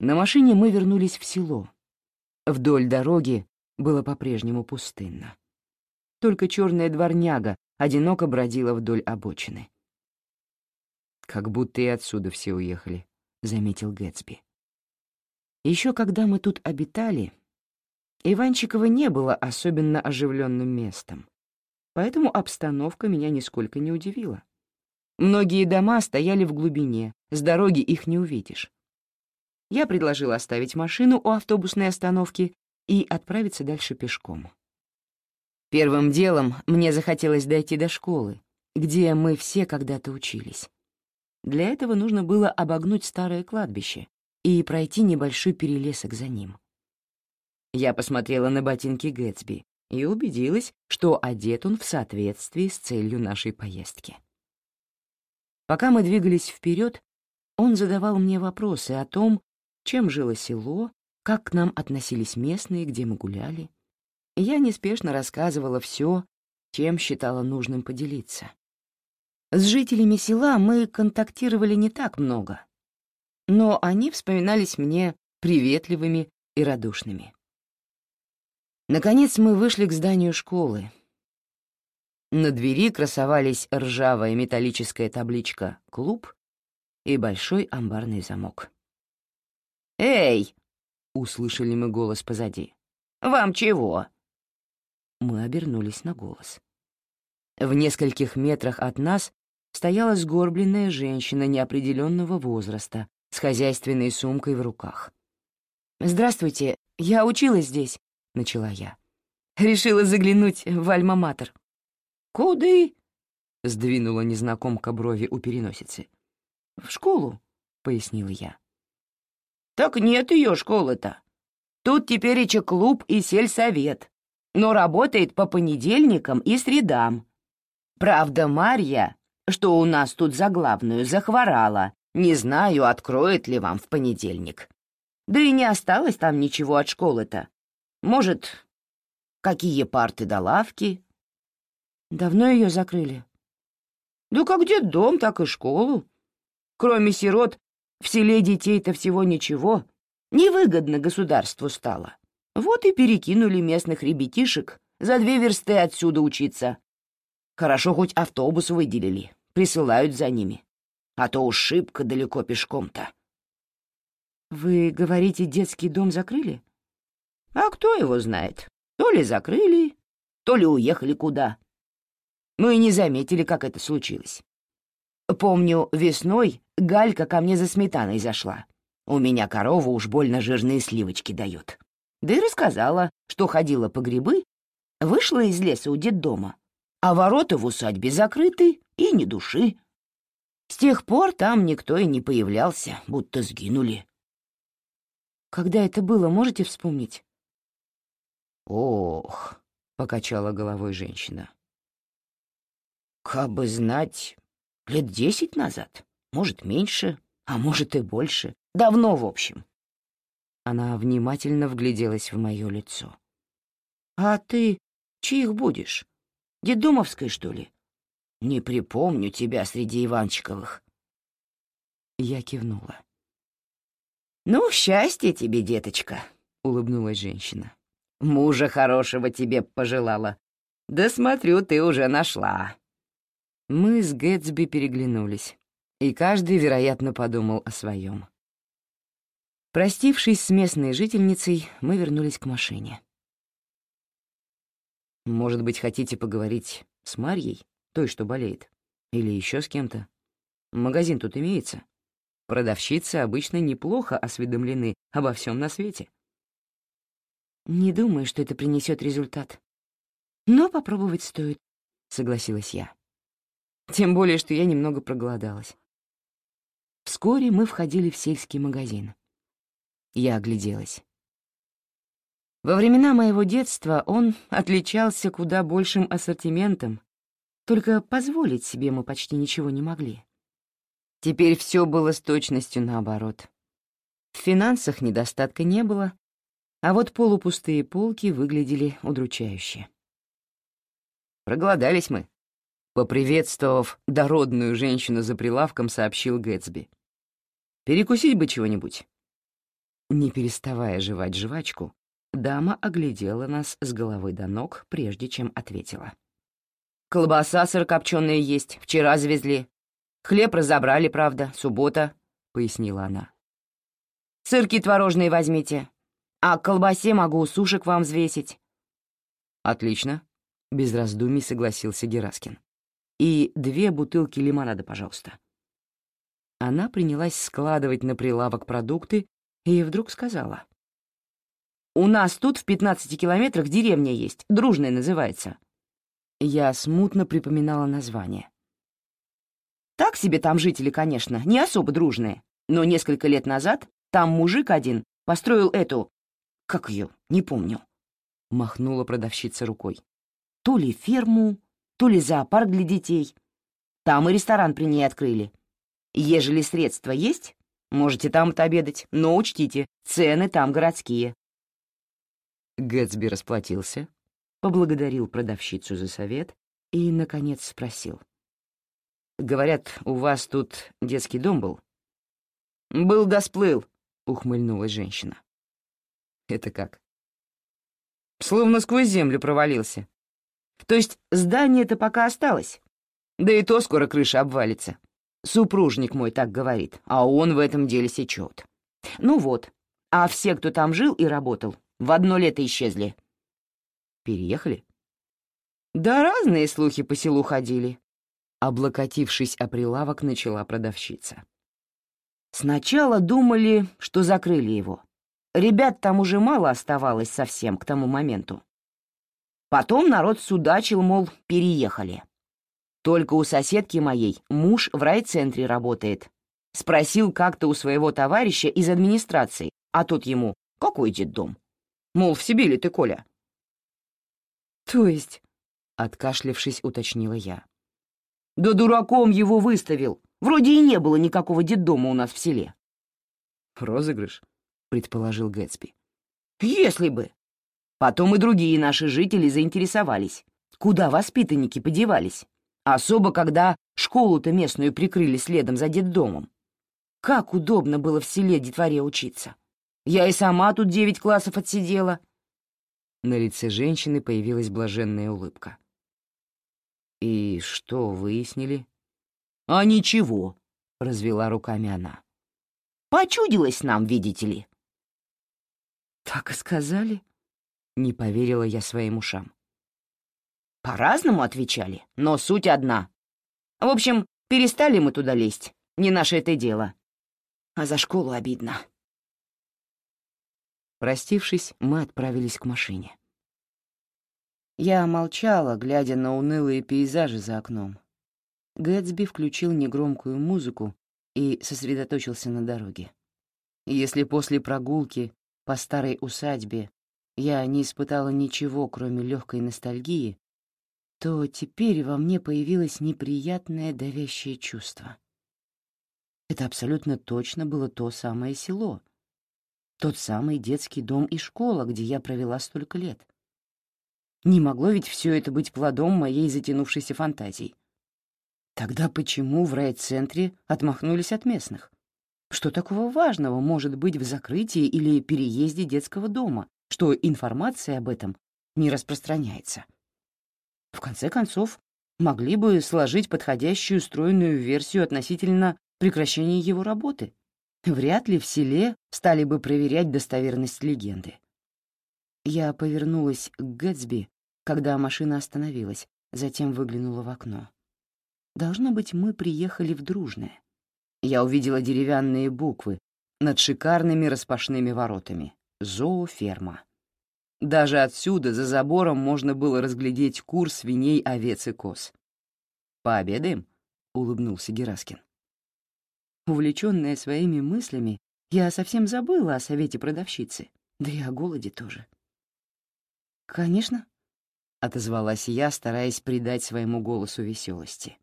На машине мы вернулись в село. Вдоль дороги было по-прежнему пустынно. Только черная дворняга одиноко бродила вдоль обочины. «Как будто и отсюда все уехали», — заметил Гэтсби. Еще когда мы тут обитали, Иванчиково не было особенно оживленным местом, поэтому обстановка меня нисколько не удивила. Многие дома стояли в глубине, с дороги их не увидишь. Я предложила оставить машину у автобусной остановки и отправиться дальше пешком. Первым делом мне захотелось дойти до школы, где мы все когда-то учились. Для этого нужно было обогнуть старое кладбище и пройти небольшой перелесок за ним. Я посмотрела на ботинки Гэтсби и убедилась, что одет он в соответствии с целью нашей поездки. Пока мы двигались вперед, он задавал мне вопросы о том, чем жило село, как к нам относились местные, где мы гуляли. Я неспешно рассказывала все, чем считала нужным поделиться. С жителями села мы контактировали не так много, но они вспоминались мне приветливыми и радушными. Наконец мы вышли к зданию школы. На двери красовались ржавая металлическая табличка «Клуб» и большой амбарный замок. «Эй!» — услышали мы голос позади. «Вам чего?» Мы обернулись на голос. В нескольких метрах от нас стояла сгорбленная женщина неопределенного возраста с хозяйственной сумкой в руках. «Здравствуйте, я училась здесь начала я. «Решила заглянуть в Альма-Матер». «Куды?» — сдвинула незнакомка брови у переносицы. «В школу», — пояснила я. «Так нет ее школы-то. Тут теперь и клуб, и сельсовет, но работает по понедельникам и средам. Правда, Марья, что у нас тут за главную, захворала. Не знаю, откроет ли вам в понедельник. Да и не осталось там ничего от школы-то. Может, какие парты до лавки? Давно ее закрыли? Да как дом, так и школу. Кроме сирот, в селе детей-то всего ничего. Невыгодно государству стало. Вот и перекинули местных ребятишек за две версты отсюда учиться. Хорошо хоть автобус выделили, присылают за ними. А то уж шибко далеко пешком-то. Вы говорите, детский дом закрыли? А кто его знает? То ли закрыли, то ли уехали куда. Мы и не заметили, как это случилось. Помню, весной Галька ко мне за сметаной зашла. У меня корова уж больно жирные сливочки дает. Да и рассказала, что ходила по грибы, вышла из леса у детдома, а ворота в усадьбе закрыты и ни души. С тех пор там никто и не появлялся, будто сгинули. Когда это было, можете вспомнить? «Ох», — покачала головой женщина. «Как бы знать, лет десять назад, может, меньше, а может и больше. Давно, в общем». Она внимательно вгляделась в мое лицо. «А ты чьих будешь? Дедумовской, что ли? Не припомню тебя среди Иванчиковых». Я кивнула. «Ну, счастья тебе, деточка», — улыбнулась женщина. Мужа хорошего тебе пожелала. Да смотрю, ты уже нашла». Мы с Гэтсби переглянулись, и каждый, вероятно, подумал о своем. Простившись с местной жительницей, мы вернулись к машине. «Может быть, хотите поговорить с Марьей, той, что болеет? Или еще с кем-то? Магазин тут имеется. Продавщицы обычно неплохо осведомлены обо всем на свете». Не думаю, что это принесет результат. Но попробовать стоит, согласилась я. Тем более, что я немного проголодалась. Вскоре мы входили в сельский магазин. Я огляделась. Во времена моего детства он отличался куда большим ассортиментом, только позволить себе мы почти ничего не могли. Теперь все было с точностью наоборот. В финансах недостатка не было, а вот полупустые полки выглядели удручающе. «Проголодались мы», — поприветствовав дородную женщину за прилавком, сообщил Гэтсби. «Перекусить бы чего-нибудь». Не переставая жевать жвачку, дама оглядела нас с головы до ног, прежде чем ответила. «Колбаса сырокопченая есть, вчера завезли. Хлеб разобрали, правда, суббота», — пояснила она. «Сырки творожные возьмите, а к колбасе могу сушек вам взвесить». «Отлично», — без раздумий согласился Гераскин. «И две бутылки лимонада, пожалуйста». Она принялась складывать на прилавок продукты и вдруг сказала. «У нас тут в 15 километрах деревня есть, дружная называется». Я смутно припоминала название. Так себе там жители, конечно, не особо дружные, но несколько лет назад там мужик один построил эту... Как ее? Не помню. Махнула продавщица рукой. То ли ферму, то ли зоопарк для детей. Там и ресторан при ней открыли. Ежели средства есть, можете там отобедать, но учтите, цены там городские. Гэтсби расплатился, поблагодарил продавщицу за совет и, наконец, спросил. «Говорят, у вас тут детский дом был?» «Был да сплыл», — ухмыльнулась женщина. «Это как?» «Словно сквозь землю провалился. То есть здание-то пока осталось, да и то скоро крыша обвалится. Супружник мой так говорит, а он в этом деле сечет. Ну вот, а все, кто там жил и работал, в одно лето исчезли. Переехали? Да разные слухи по селу ходили. Облокотившись о прилавок, начала продавщица. Сначала думали, что закрыли его. Ребят там уже мало оставалось совсем к тому моменту. Потом народ судачил, мол, переехали. Только у соседки моей муж в райцентре работает. Спросил как-то у своего товарища из администрации, а тот ему «Какой детдом?» Мол, в Сибири ты, Коля. «То есть?» — откашлившись, уточнила я. «Да дураком его выставил. Вроде и не было никакого детдома у нас в селе». «Розыгрыш?» — предположил Гэтсби. «Если бы. Потом и другие наши жители заинтересовались. Куда воспитанники подевались? Особо, когда школу-то местную прикрыли следом за детдомом. Как удобно было в селе детворе учиться. Я и сама тут девять классов отсидела». На лице женщины появилась блаженная улыбка. «И что выяснили?» «А ничего», — развела руками она. «Почудилось нам, видите ли». «Так и сказали?» — не поверила я своим ушам. По-разному отвечали, но суть одна. В общем, перестали мы туда лезть, не наше это дело. А за школу обидно. Простившись, мы отправились к машине. Я молчала, глядя на унылые пейзажи за окном. Гэтсби включил негромкую музыку и сосредоточился на дороге. Если после прогулки по старой усадьбе я не испытала ничего, кроме легкой ностальгии, то теперь во мне появилось неприятное давящее чувство. Это абсолютно точно было то самое село, тот самый детский дом и школа, где я провела столько лет. Не могло ведь все это быть плодом моей затянувшейся фантазии. Тогда почему в райцентре отмахнулись от местных? Что такого важного может быть в закрытии или переезде детского дома, что информация об этом не распространяется? В конце концов, могли бы сложить подходящую стройную версию относительно прекращения его работы. Вряд ли в селе стали бы проверять достоверность легенды. Я повернулась к Гэтсби, когда машина остановилась, затем выглянула в окно. Должно быть, мы приехали в Дружное. Я увидела деревянные буквы над шикарными распашными воротами. «Зооферма». Даже отсюда, за забором, можно было разглядеть кур, свиней, овец и коз. «Пообедаем?» — улыбнулся Гераскин. Увлечённая своими мыслями, я совсем забыла о совете продавщицы, да и о голоде тоже. «Конечно», — отозвалась я, стараясь придать своему голосу веселости.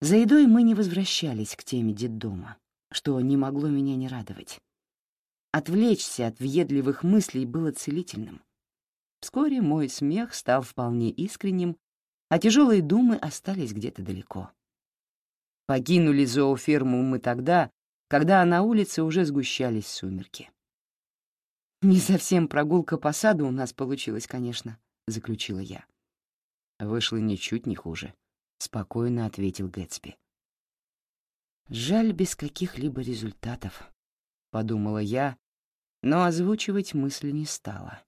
За едой мы не возвращались к теме детдома, что не могло меня не радовать. Отвлечься от въедливых мыслей было целительным. Вскоре мой смех стал вполне искренним, а тяжелые думы остались где-то далеко. Покинули зооферму мы тогда, когда на улице уже сгущались сумерки. «Не совсем прогулка по саду у нас получилась, конечно», — заключила я. Вышло ничуть не хуже, — спокойно ответил Гэтсби. «Жаль, без каких-либо результатов», — подумала я, но озвучивать мысли не стала.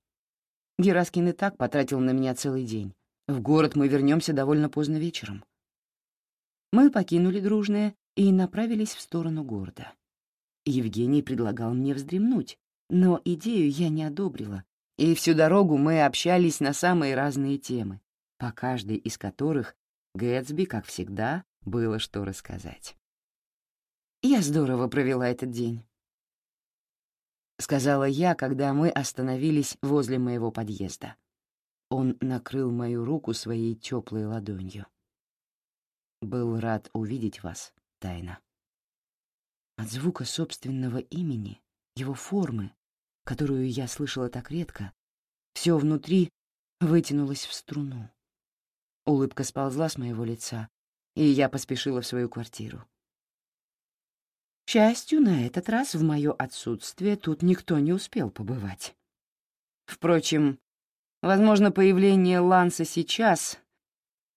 Гераскин и так потратил на меня целый день. В город мы вернемся довольно поздно вечером. Мы покинули дружное и направились в сторону города. Евгений предлагал мне вздремнуть, но идею я не одобрила, и всю дорогу мы общались на самые разные темы, по каждой из которых Гэтсби, как всегда, было что рассказать. «Я здорово провела этот день», — сказала я, когда мы остановились возле моего подъезда. Он накрыл мою руку своей теплой ладонью. «Был рад увидеть вас, Тайна». От звука собственного имени, его формы, которую я слышала так редко, все внутри вытянулось в струну. Улыбка сползла с моего лица, и я поспешила в свою квартиру. К счастью, на этот раз в мое отсутствие тут никто не успел побывать. Впрочем, возможно, появление Ланса сейчас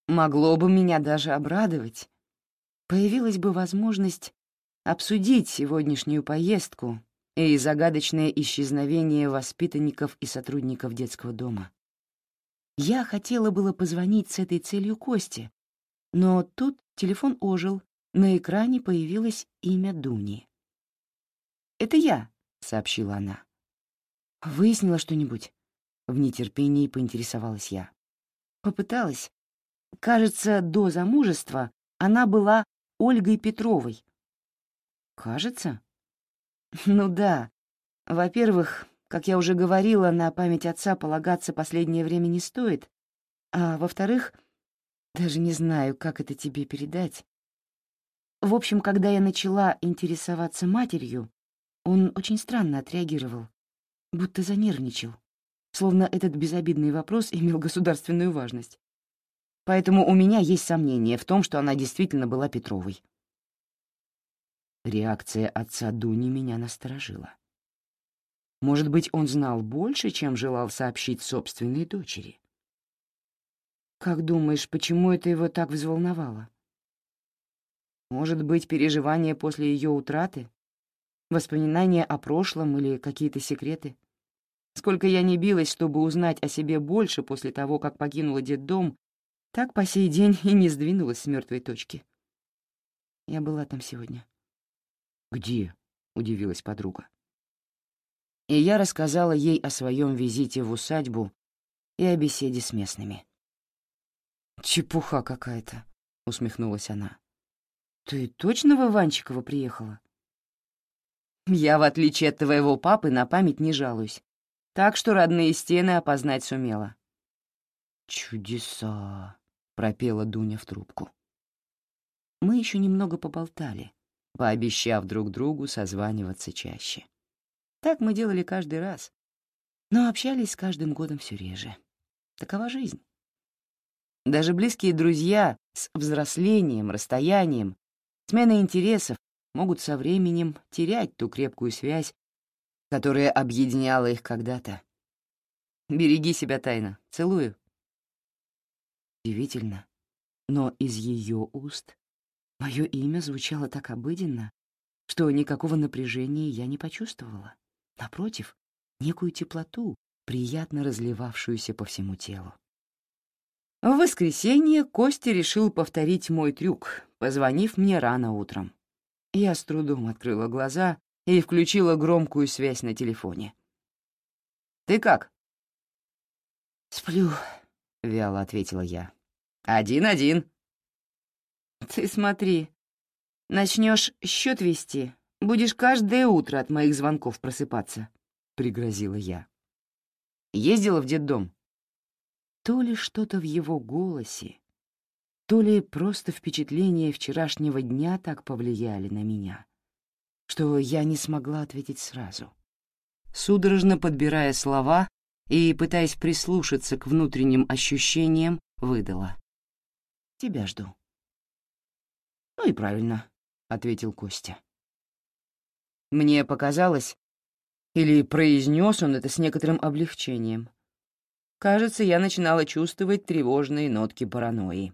могло бы меня даже обрадовать. Появилась бы возможность обсудить сегодняшнюю поездку и загадочное исчезновение воспитанников и сотрудников детского дома. Я хотела было позвонить с этой целью Косте, но тут телефон ожил, на экране появилось имя Дуни. «Это я», — сообщила она. «Выяснила что-нибудь?» В нетерпении поинтересовалась я. Попыталась. Кажется, до замужества она была Ольгой Петровой. «Кажется?» «Ну да. Во-первых, как я уже говорила, на память отца полагаться последнее время не стоит. А во-вторых, даже не знаю, как это тебе передать. В общем, когда я начала интересоваться матерью, он очень странно отреагировал, будто занервничал, словно этот безобидный вопрос имел государственную важность. Поэтому у меня есть сомнение в том, что она действительно была Петровой. Реакция отца Дуни меня насторожила. Может быть, он знал больше, чем желал сообщить собственной дочери. Как думаешь, почему это его так взволновало? Может быть, переживания после ее утраты? Воспоминания о прошлом или какие-то секреты? Сколько я не билась, чтобы узнать о себе больше после того, как покинула детдом, так по сей день и не сдвинулась с мертвой точки. Я была там сегодня. «Где?» — удивилась подруга и я рассказала ей о своем визите в усадьбу и о беседе с местными. «Чепуха какая-то», — усмехнулась она. «Ты точно в Иванчиково приехала?» «Я, в отличие от твоего папы, на память не жалуюсь, так что родные стены опознать сумела». «Чудеса!» — пропела Дуня в трубку. Мы еще немного поболтали, пообещав друг другу созваниваться чаще. Так мы делали каждый раз, но общались с каждым годом все реже. Такова жизнь. Даже близкие друзья с взрослением, расстоянием, сменой интересов могут со временем терять ту крепкую связь, которая объединяла их когда-то. Береги себя тайно. Целую. Удивительно, но из ее уст мое имя звучало так обыденно, что никакого напряжения я не почувствовала. Напротив, некую теплоту, приятно разливавшуюся по всему телу. В воскресенье Костя решил повторить мой трюк, позвонив мне рано утром. Я с трудом открыла глаза и включила громкую связь на телефоне. «Ты как?» «Сплю», — вяло ответила я. «Один-один». «Ты смотри, начнешь счет вести, Будешь каждое утро от моих звонков просыпаться», — пригрозила я. Ездила в детдом. То ли что-то в его голосе, то ли просто впечатления вчерашнего дня так повлияли на меня, что я не смогла ответить сразу. Судорожно подбирая слова и пытаясь прислушаться к внутренним ощущениям, выдала. «Тебя жду». «Ну и правильно», — ответил Костя. Мне показалось, или произнес он это с некоторым облегчением. Кажется, я начинала чувствовать тревожные нотки паранойи.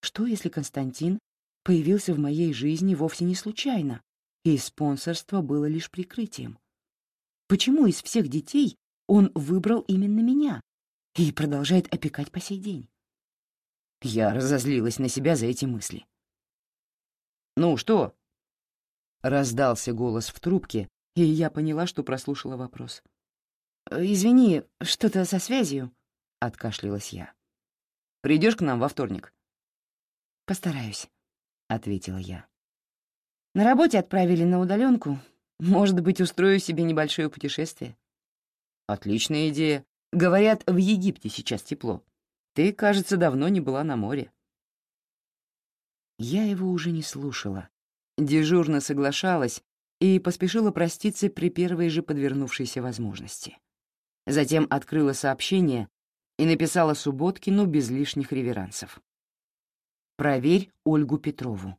Что, если Константин появился в моей жизни вовсе не случайно, и спонсорство было лишь прикрытием? Почему из всех детей он выбрал именно меня и продолжает опекать по сей день? Я разозлилась на себя за эти мысли. «Ну что?» — раздался голос в трубке, и я поняла, что прослушала вопрос. «Извини, что-то со связью?» — откашлялась я. Придешь к нам во вторник?» «Постараюсь», — ответила я. «На работе отправили на удаленку. Может быть, устрою себе небольшое путешествие?» «Отличная идея. Говорят, в Египте сейчас тепло. Ты, кажется, давно не была на море». Я его уже не слушала. Дежурно соглашалась и поспешила проститься при первой же подвернувшейся возможности. Затем открыла сообщение и написала Субботкину без лишних реверансов. «Проверь Ольгу Петрову».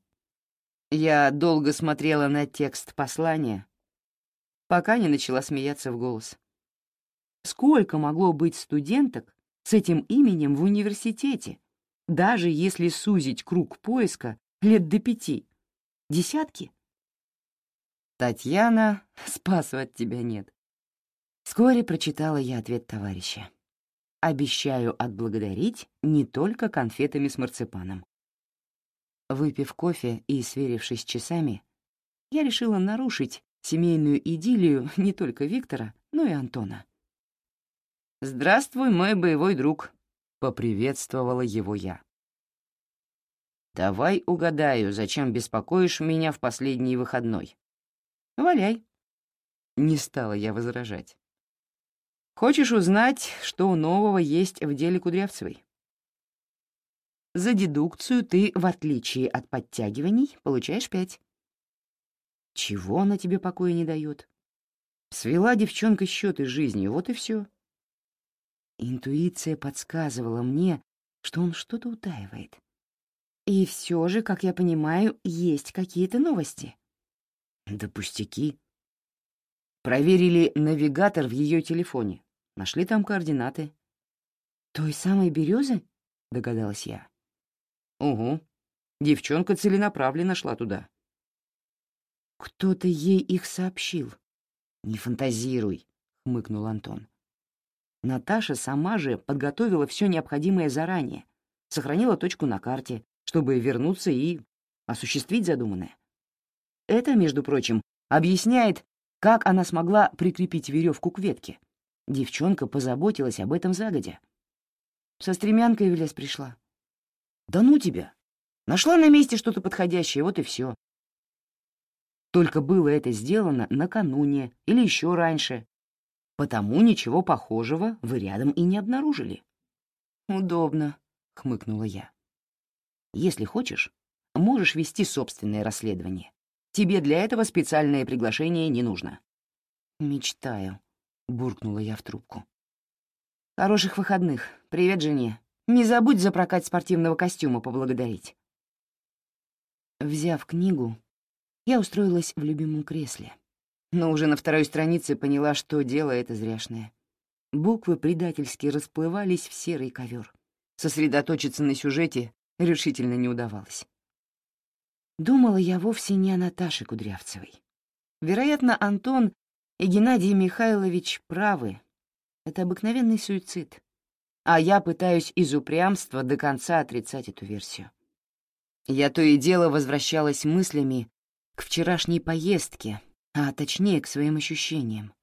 Я долго смотрела на текст послания, пока не начала смеяться в голос. Сколько могло быть студенток с этим именем в университете, даже если сузить круг поиска лет до пяти? Десятки? Татьяна, спасу от тебя нет. Вскоре прочитала я ответ товарища. Обещаю отблагодарить не только конфетами с марципаном. Выпив кофе и сверившись с часами, я решила нарушить семейную идиллию не только Виктора, но и Антона. «Здравствуй, мой боевой друг», — поприветствовала его я. «Давай угадаю, зачем беспокоишь меня в последний выходной?» «Валяй». Не стала я возражать. «Хочешь узнать, что нового есть в деле Кудрявцевой?» За дедукцию ты, в отличие от подтягиваний, получаешь пять. Чего она тебе покоя не дает? Свела девчонка счеты жизни, вот и все. Интуиция подсказывала мне, что он что-то утаивает. И все же, как я понимаю, есть какие-то новости. Да пустяки. Проверили навигатор в ее телефоне. Нашли там координаты. Той самой березы? Догадалась я. Угу. Девчонка целенаправленно шла туда. Кто-то ей их сообщил. Не фантазируй, хмыкнул Антон. Наташа сама же подготовила все необходимое заранее, сохранила точку на карте, чтобы вернуться и осуществить задуманное. Это, между прочим, объясняет, как она смогла прикрепить веревку к ветке. Девчонка позаботилась об этом загодя. Со стремянкой в лес пришла. Да ну тебя! Нашла на месте что-то подходящее, вот и все. Только было это сделано накануне или еще раньше, потому ничего похожего вы рядом и не обнаружили. «Удобно», — хмыкнула я. «Если хочешь, можешь вести собственное расследование. Тебе для этого специальное приглашение не нужно». «Мечтаю», — буркнула я в трубку. «Хороших выходных. Привет жене. Не забудь за спортивного костюма поблагодарить. Взяв книгу, я устроилась в любимом кресле, но уже на второй странице поняла, что дело это зряшное. Буквы предательски расплывались в серый ковер. Сосредоточиться на сюжете решительно не удавалось. Думала я вовсе не о Наташе Кудрявцевой. Вероятно, Антон и Геннадий Михайлович правы. Это обыкновенный суицид а я пытаюсь из упрямства до конца отрицать эту версию. Я то и дело возвращалась мыслями к вчерашней поездке, а точнее к своим ощущениям.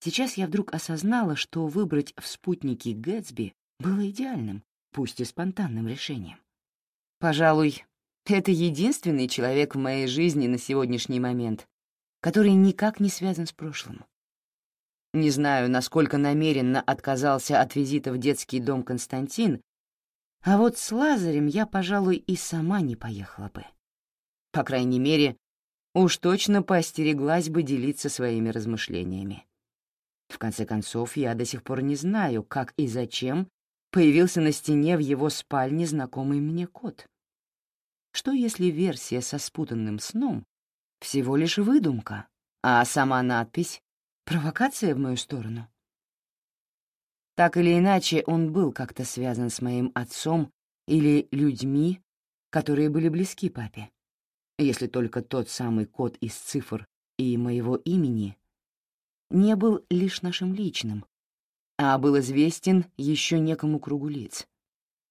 Сейчас я вдруг осознала, что выбрать в спутнике Гэтсби было идеальным, пусть и спонтанным решением. Пожалуй, это единственный человек в моей жизни на сегодняшний момент, который никак не связан с прошлым. Не знаю, насколько намеренно отказался от визита в детский дом Константин, а вот с Лазарем я, пожалуй, и сама не поехала бы. По крайней мере, уж точно поостереглась бы делиться своими размышлениями. В конце концов, я до сих пор не знаю, как и зачем появился на стене в его спальне знакомый мне кот. Что если версия со спутанным сном — всего лишь выдумка, А сама надпись — провокация в мою сторону. Так или иначе, он был как-то связан с моим отцом или людьми, которые были близки папе. Если только тот самый код из цифр и моего имени не был лишь нашим личным, а был известен еще некому кругу лиц.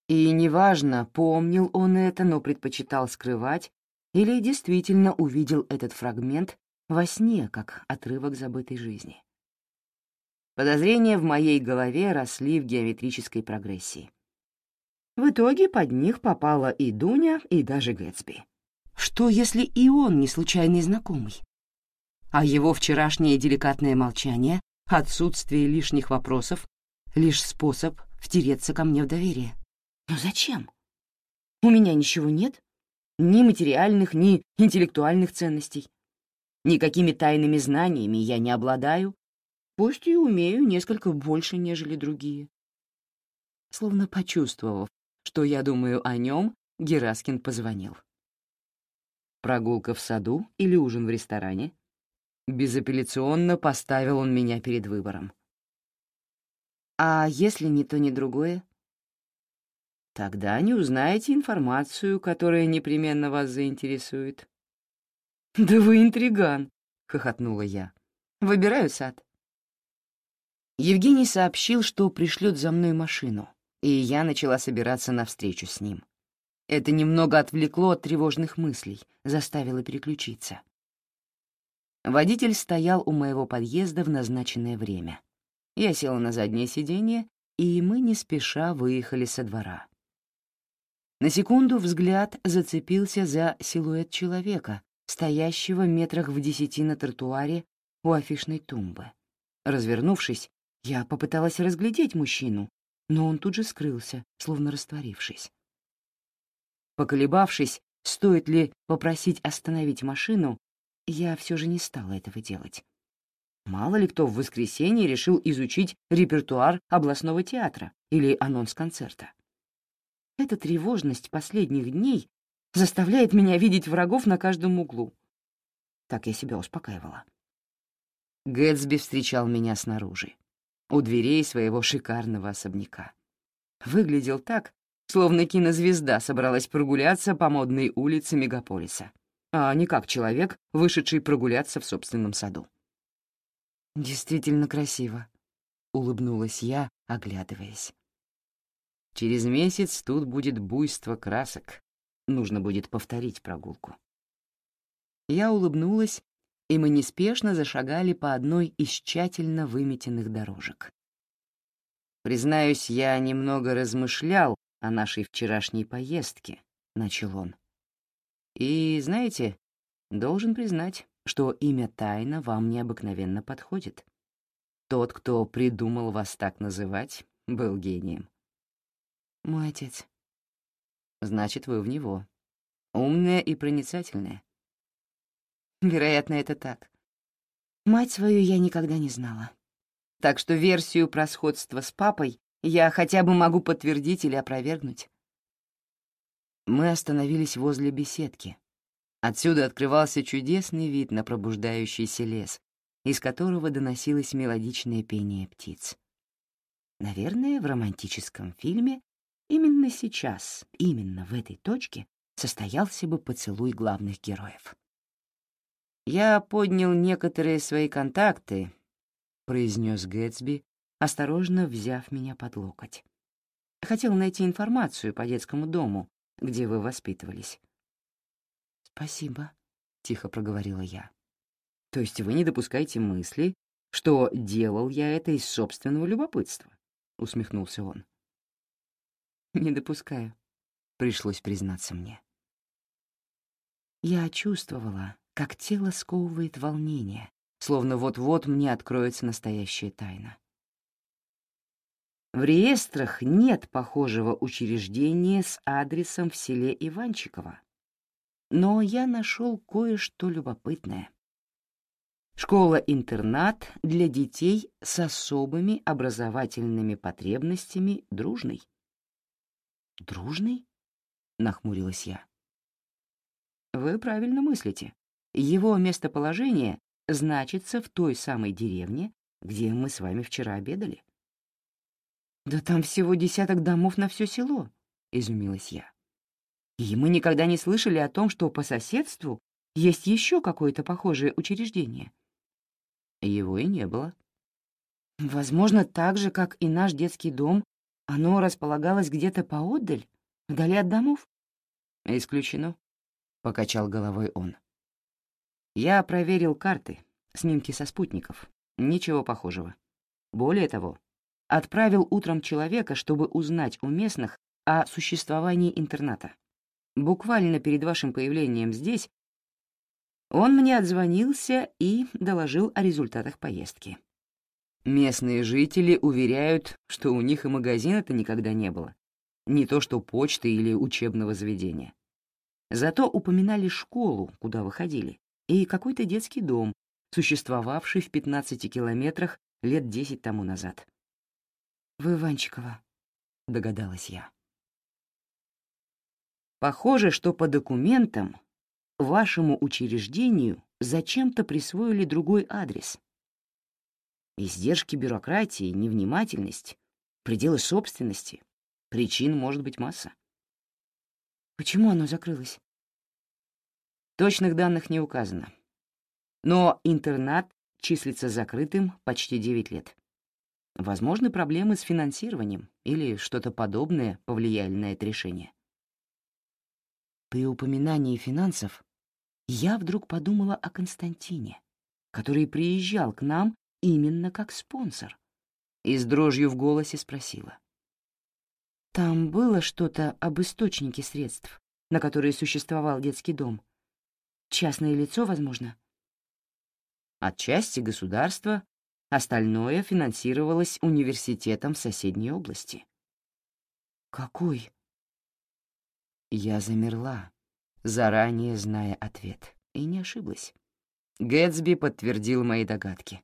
И неважно, помнил он это, но предпочитал скрывать, или действительно увидел этот фрагмент во сне, как отрывок забытой жизни. Подозрения в моей голове росли в геометрической прогрессии. В итоге под них попала и Дуня, и даже Гэтсби. Что, если и он не случайный знакомый? А его вчерашнее деликатное молчание, отсутствие лишних вопросов — лишь способ втереться ко мне в доверие. Но зачем? У меня ничего нет, ни материальных, ни интеллектуальных ценностей. Никакими тайными знаниями я не обладаю, пусть и умею несколько больше, нежели другие. Словно почувствовав, что я думаю о нем, Гераскин позвонил. Прогулка в саду или ужин в ресторане? Безапелляционно поставил он меня перед выбором. А если ни то, ни другое? Тогда не узнаете информацию, которая непременно вас заинтересует. «Да вы интриган!» — хохотнула я. «Выбираю сад». Евгений сообщил, что пришлет за мной машину, и я начала собираться навстречу с ним. Это немного отвлекло от тревожных мыслей, заставило переключиться. Водитель стоял у моего подъезда в назначенное время. Я села на заднее сиденье, и мы не спеша выехали со двора. На секунду взгляд зацепился за силуэт человека, стоящего метрах в десяти на тротуаре у афишной тумбы. Развернувшись, я попыталась разглядеть мужчину, но он тут же скрылся, словно растворившись. Поколебавшись, стоит ли попросить остановить машину, я все же не стала этого делать. Мало ли кто в воскресенье решил изучить репертуар областного театра или анонс концерта. Эта тревожность последних дней заставляет меня видеть врагов на каждом углу. Так я себя успокаивала. Гэтсби встречал меня снаружи, у дверей своего шикарного особняка. Выглядел так, словно кинозвезда собралась прогуляться по модной улице мегаполиса, а не как человек, вышедший прогуляться в собственном саду. «Действительно красиво», — улыбнулась я, оглядываясь. «Через месяц тут будет буйство красок, Нужно будет повторить прогулку. Я улыбнулась, и мы неспешно зашагали по одной из тщательно выметенных дорожек. «Признаюсь, я немного размышлял о нашей вчерашней поездке», — начал он. «И, знаете, должен признать, что имя Тайна вам необыкновенно подходит. Тот, кто придумал вас так называть, был гением». «Мой отец», Значит, вы в него. Умная и проницательная. Вероятно, это так. Мать свою я никогда не знала. Так что версию про сходство с папой я хотя бы могу подтвердить или опровергнуть. Мы остановились возле беседки. Отсюда открывался чудесный вид на пробуждающийся лес, из которого доносилось мелодичное пение птиц. Наверное, в романтическом фильме Именно сейчас, именно в этой точке, состоялся бы поцелуй главных героев. «Я поднял некоторые свои контакты», — произнес Гэтсби, осторожно взяв меня под локоть. «Хотел найти информацию по детскому дому, где вы воспитывались». «Спасибо», — тихо проговорила я. «То есть вы не допускаете мысли, что делал я это из собственного любопытства?» — усмехнулся он. Не допускаю, пришлось признаться мне. Я чувствовала, как тело сковывает волнение, словно вот-вот мне откроется настоящая тайна. В реестрах нет похожего учреждения с адресом в селе Иванчиково. Но я нашел кое-что любопытное. Школа-интернат для детей с особыми образовательными потребностями дружный. «Дружный?» — нахмурилась я. «Вы правильно мыслите. Его местоположение значится в той самой деревне, где мы с вами вчера обедали. «Да там всего десяток домов на все село», — изумилась я. «И мы никогда не слышали о том, что по соседству есть еще какое-то похожее учреждение». Его и не было. Возможно, так же, как и наш детский дом, оно располагалось где-то поодаль, вдали от домов? Исключено, — покачал головой он. Я проверил карты, снимки со спутников. Ничего похожего. Более того, отправил утром человека, чтобы узнать у местных о существовании интерната. Буквально перед вашим появлением здесь он мне отзвонился и доложил о результатах поездки. Местные жители уверяют, что у них и магазина-то никогда не было. Не то что почты или учебного заведения. Зато упоминали школу, куда выходили, и какой-то детский дом, существовавший в 15 километрах лет 10 тому назад. «В Иванчиково», — догадалась я. Похоже, что по документам вашему учреждению зачем-то присвоили другой адрес — Издержки бюрократии, невнимательность, пределы собственности. Причин может быть масса. Почему оно закрылось? Точных данных не указано. Но интернат числится закрытым почти 9 лет. Возможны проблемы с финансированием или что-то подобное повлияли на это решение. При упоминании финансов я вдруг подумала о Константине, который приезжал к нам именно как спонсор. И с дрожью в голосе спросила. Там было что-то об источнике средств, на которые существовал детский дом. Частное лицо, возможно? Отчасти государство, остальное финансировалось университетом в соседней области. Какой? Я замерла, заранее зная ответ, и не ошиблась. Гэтсби подтвердил мои догадки.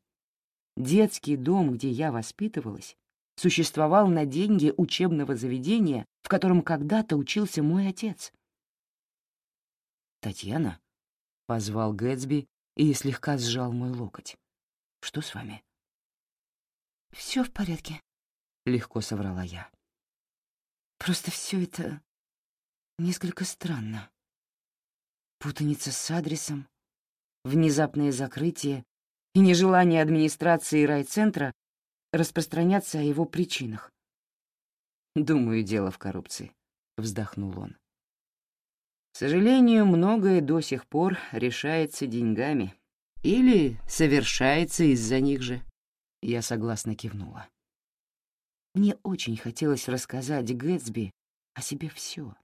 Детский дом, где я воспитывалась, существовал на деньги учебного заведения, в котором когда-то учился мой отец. «Татьяна?» — позвал Гэтсби и слегка сжал мой локоть. «Что с вами?» Все в порядке», — легко соврала я. «Просто все это несколько странно. Путаница с адресом, внезапное закрытие и нежелание администрации райцентра распространяться о его причинах. «Думаю, дело в коррупции», — вздохнул он. «К сожалению, многое до сих пор решается деньгами или совершается из-за них же». Я согласно кивнула. Мне очень хотелось рассказать Гэтсби о себе все.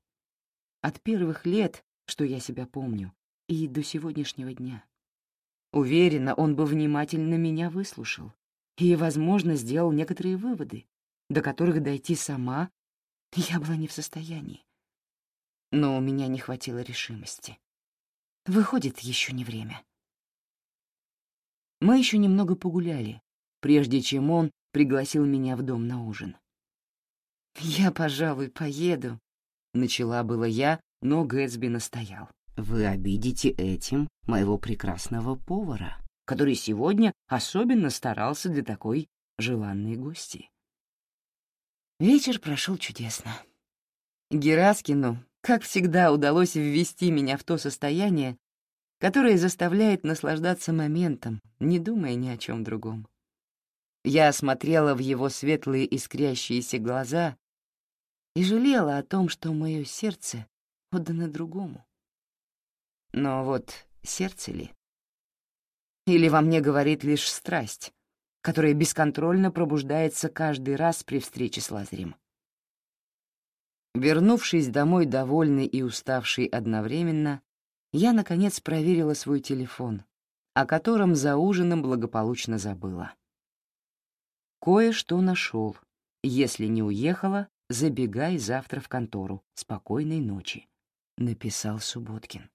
От первых лет, что я себя помню, и до сегодняшнего дня. Уверена, он бы внимательно меня выслушал и, возможно, сделал некоторые выводы, до которых дойти сама я была не в состоянии. Но у меня не хватило решимости. Выходит, еще не время. Мы еще немного погуляли, прежде чем он пригласил меня в дом на ужин. «Я, пожалуй, поеду», — начала было я, но Гэтсби настоял. Вы обидите этим моего прекрасного повара, который сегодня особенно старался для такой желанной гости. Вечер прошел чудесно. Гераскину, как всегда, удалось ввести меня в то состояние, которое заставляет наслаждаться моментом, не думая ни о чем другом. Я смотрела в его светлые искрящиеся глаза и жалела о том, что мое сердце отдано другому. Но вот сердце ли? Или во мне говорит лишь страсть, которая бесконтрольно пробуждается каждый раз при встрече с Лазарем? Вернувшись домой довольный и уставший одновременно, я, наконец, проверила свой телефон, о котором за ужином благополучно забыла. Кое-что нашел. Если не уехала, забегай завтра в контору. Спокойной ночи, — написал Субботкин.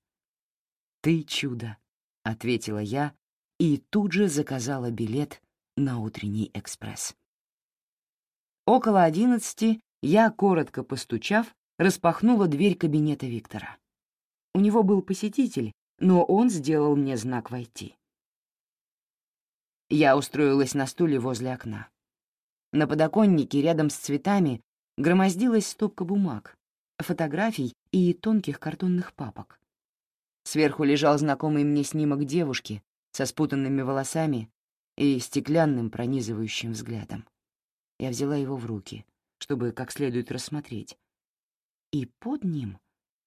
«Ты чудо», — ответила я и тут же заказала билет на утренний экспресс. Около одиннадцати я, коротко постучав, распахнула дверь кабинета Виктора. У него был посетитель, но он сделал мне знак войти. Я устроилась на стуле возле окна. На подоконнике рядом с цветами громоздилась стопка бумаг, фотографий и тонких картонных папок. Сверху лежал знакомый мне снимок девушки со спутанными волосами и стеклянным пронизывающим взглядом. Я взяла его в руки, чтобы как следует рассмотреть. И под ним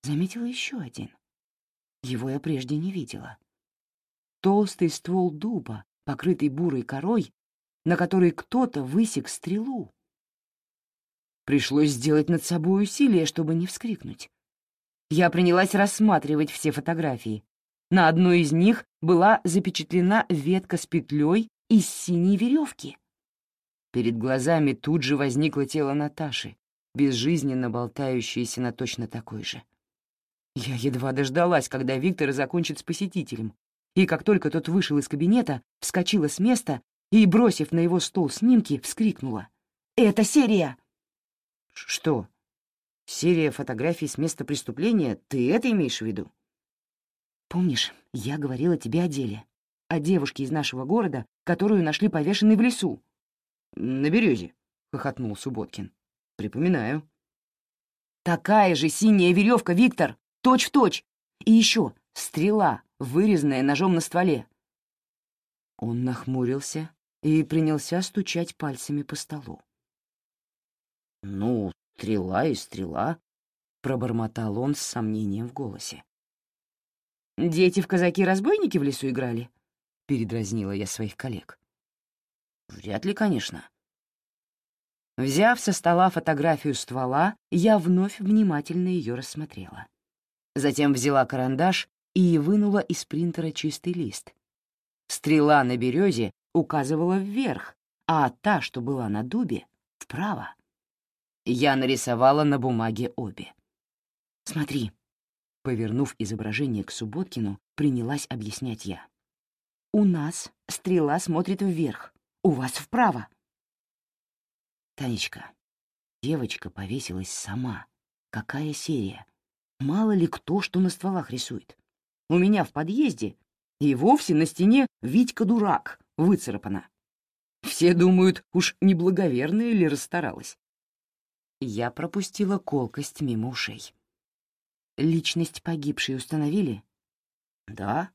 заметила еще один. Его я прежде не видела. Толстый ствол дуба, покрытый бурой корой, на которой кто-то высек стрелу. Пришлось сделать над собой усилие, чтобы не вскрикнуть. Я принялась рассматривать все фотографии. На одной из них была запечатлена ветка с петлей из синей веревки. Перед глазами тут же возникло тело Наташи, безжизненно болтающееся на точно такой же. Я едва дождалась, когда Виктор закончит с посетителем, и как только тот вышел из кабинета, вскочила с места и, бросив на его стол снимки, вскрикнула. «Это серия!» «Что? Серия фотографий с места преступления? Ты это имеешь в виду?» «Помнишь, я говорила тебе о деле, о девушке из нашего города, которую нашли повешенной в лесу?» «На березе», — хохотнул Субботкин. «Припоминаю». «Такая же синяя веревка, Виктор! Точь в точь! И еще стрела, вырезанная ножом на стволе». Он нахмурился и принялся стучать пальцами по столу. «Ну, стрела и стрела», — пробормотал он с сомнением в голосе. «Дети в казаки-разбойники в лесу играли?» — передразнила я своих коллег. Вряд ли, конечно. Взяв со стола фотографию ствола, я вновь внимательно ее рассмотрела. Затем взяла карандаш и вынула из принтера чистый лист. Стрела на березе указывала вверх, а та, что была на дубе, — вправо. Я нарисовала на бумаге обе. «Смотри», — повернув изображение к Субботкину, принялась объяснять я. «У нас стрела смотрит вверх, у вас вправо. Танечка, девочка повесилась сама. Какая серия? Мало ли кто что на стволах рисует. У меня в подъезде и вовсе на стене «Витька-дурак» выцарапана. Все думают, уж неблаговерная ли расстаралась. Я пропустила колкость мимо ушей. Личность погибшей установили? Да,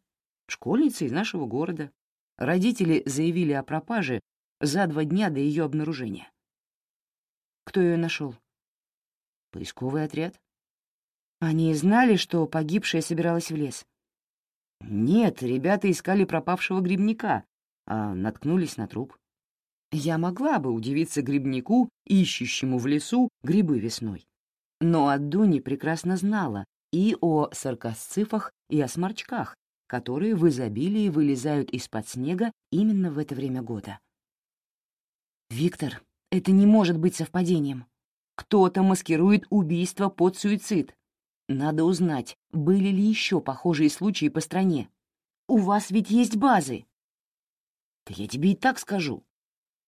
школьница из нашего города. Родители заявили о пропаже за два дня до ее обнаружения. Кто ее нашел? Поисковый отряд. Они знали, что погибшая собиралась в лес? Нет, ребята искали пропавшего грибника, а наткнулись на труп. Я могла бы удивиться грибнику, ищущему в лесу грибы весной. Но Адуни прекрасно знала и о саркосцифах, и о сморчках, которые в изобилии вылезают из-под снега именно в это время года. «Виктор, это не может быть совпадением. Кто-то маскирует убийство под суицид. Надо узнать, были ли еще похожие случаи по стране. У вас ведь есть базы». «Да я тебе и так скажу.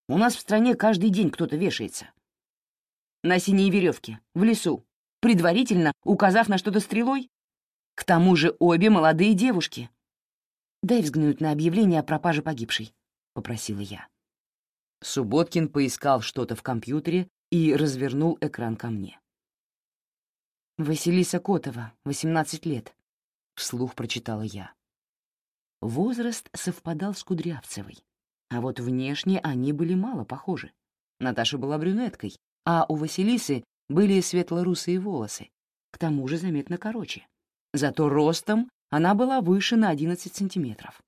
У нас в стране каждый день кто-то вешается. На синей веревке, в лесу, предварительно указав на что-то стрелой, к тому же обе молодые девушки. «Дай взглянуть на объявление о пропаже погибшей», — попросила я. Субботкин поискал что-то в компьютере и развернул экран ко мне. «Василиса Котова, 18 лет», — вслух прочитала я. Возраст совпадал с Кудрявцевой, а вот внешне они были мало похожи. Наташа была брюнеткой, а у Василисы были светло-русые волосы, к тому же заметно короче. Зато ростом она была выше на 11 сантиметров.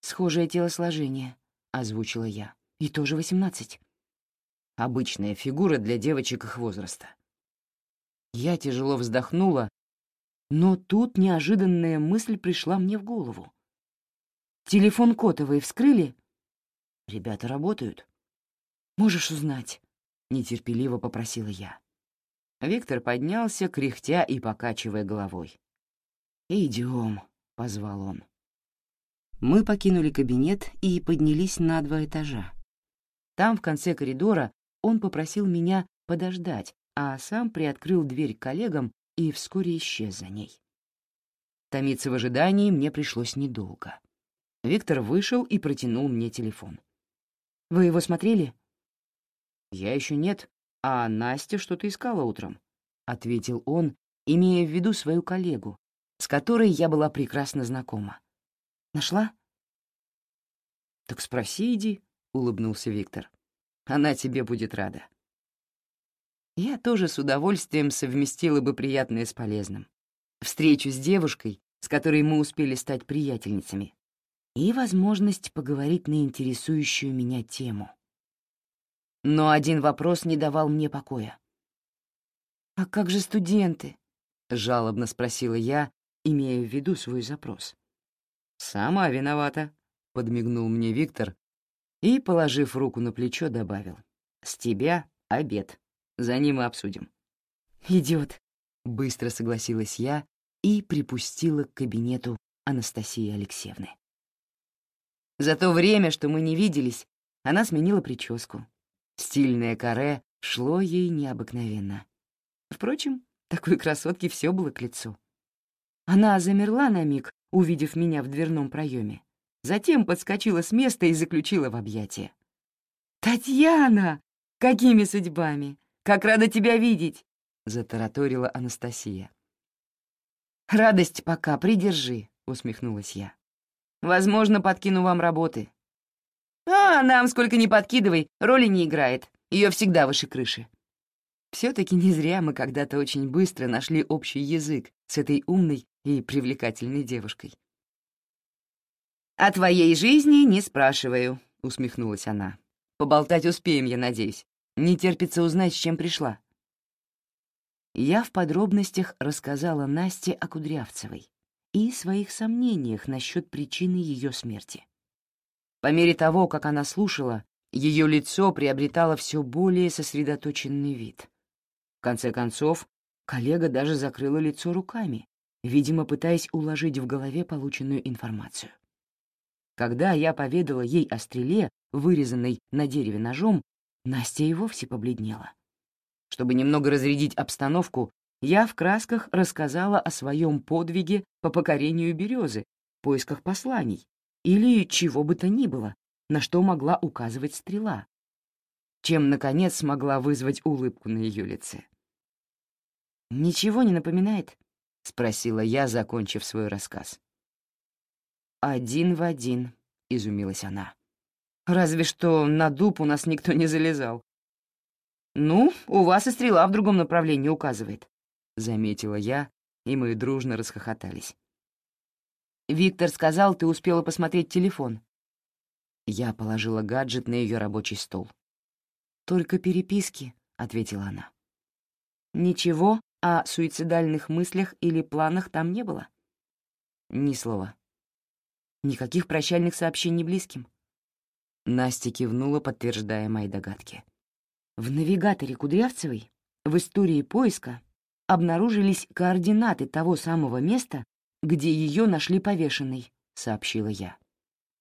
«Схожее телосложение», — озвучила я. «И тоже 18». Обычная фигура для девочек их возраста. Я тяжело вздохнула, но тут неожиданная мысль пришла мне в голову. «Телефон Котовой вскрыли?» «Ребята работают». «Можешь узнать», — нетерпеливо попросила я. Виктор поднялся, кряхтя и покачивая головой. «Идем», — позвал он. Мы покинули кабинет и поднялись на два этажа. Там, в конце коридора, он попросил меня подождать, а сам приоткрыл дверь коллегам и вскоре исчез за ней. Томиться в ожидании мне пришлось недолго. Виктор вышел и протянул мне телефон. «Вы его смотрели?» «Я еще нет, а Настя что-то искала утром», — ответил он, имея в виду свою коллегу, с которой я была прекрасно знакома. «Нашла?» «Так спроси, иди», — улыбнулся Виктор. «Она тебе будет рада». Я тоже с удовольствием совместила бы приятное с полезным. Встречу с девушкой, с которой мы успели стать приятельницами, и возможность поговорить на интересующую меня тему. Но один вопрос не давал мне покоя. «А как же студенты?» — жалобно спросила я, имея в виду свой запрос. «Сама виновата», — подмигнул мне Виктор и, положив руку на плечо, добавил. «С тебя обед. За ним и обсудим». «Идет», — быстро согласилась я и припустила к кабинету Анастасии Алексеевны. За то время, что мы не виделись, она сменила прическу. Стильное каре шло ей необыкновенно. Впрочем, такой красотке все было к лицу. Она замерла на миг, увидев меня в дверном проеме. Затем подскочила с места и заключила в объятия. «Татьяна! Какими судьбами! Как рада тебя видеть!» — затараторила Анастасия. «Радость пока, придержи», — усмехнулась я. Возможно, подкину вам работы. А, нам сколько ни подкидывай, роли не играет. Ее всегда выше крыши. Все-таки не зря мы когда-то очень быстро нашли общий язык с этой умной и привлекательной девушкой. «О твоей жизни не спрашиваю», — усмехнулась она. «Поболтать успеем, я надеюсь. Не терпится узнать, с чем пришла». Я в подробностях рассказала Насте о Кудрявцевой, и своих сомнениях насчет причины ее смерти. По мере того, как она слушала, ее лицо приобретало все более сосредоточенный вид. В конце концов, коллега даже закрыла лицо руками, видимо, пытаясь уложить в голове полученную информацию. Когда я поведала ей о стреле, вырезанной на дереве ножом, Настя и вовсе побледнела. Чтобы немного разрядить обстановку, я в красках рассказала о своем подвиге по покорению березы, поисках посланий или чего бы то ни было, на что могла указывать стрела, чем, наконец, смогла вызвать улыбку на ее лице. «Ничего не напоминает?» — спросила я, закончив свой рассказ. «Один в один», — изумилась она. «Разве что на дуб у нас никто не залезал». «Ну, у вас и стрела в другом направлении указывает. — заметила я, и мы дружно расхохотались. «Виктор сказал, ты успела посмотреть телефон». Я положила гаджет на ее рабочий стол. «Только переписки», — ответила она. «Ничего о суицидальных мыслях или планах там не было?» «Ни слова. Никаких прощальных сообщений близким?» Настя кивнула, подтверждая мои догадки. В навигаторе Кудрявцевой в истории поиска обнаружились координаты того самого места, где ее нашли повешенной», — сообщила я.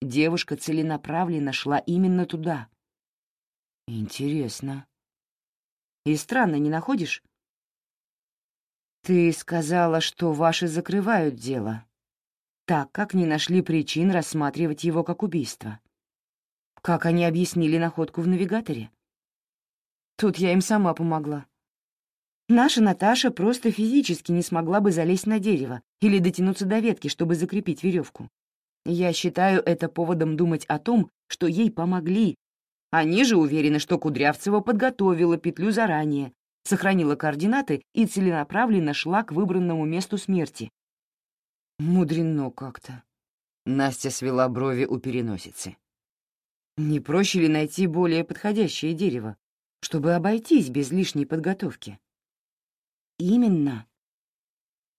Девушка целенаправленно шла именно туда. «Интересно. И странно, не находишь?» «Ты сказала, что ваши закрывают дело, так как не нашли причин рассматривать его как убийство. Как они объяснили находку в навигаторе?» Тут я им сама помогла. Наша Наташа просто физически не смогла бы залезть на дерево или дотянуться до ветки, чтобы закрепить веревку. Я считаю это поводом думать о том, что ей помогли. Они же уверены, что Кудрявцева подготовила петлю заранее, сохранила координаты и целенаправленно шла к выбранному месту смерти. Мудрено как-то. Настя свела брови у переносицы. Не проще ли найти более подходящее дерево, чтобы обойтись без лишней подготовки? «Именно».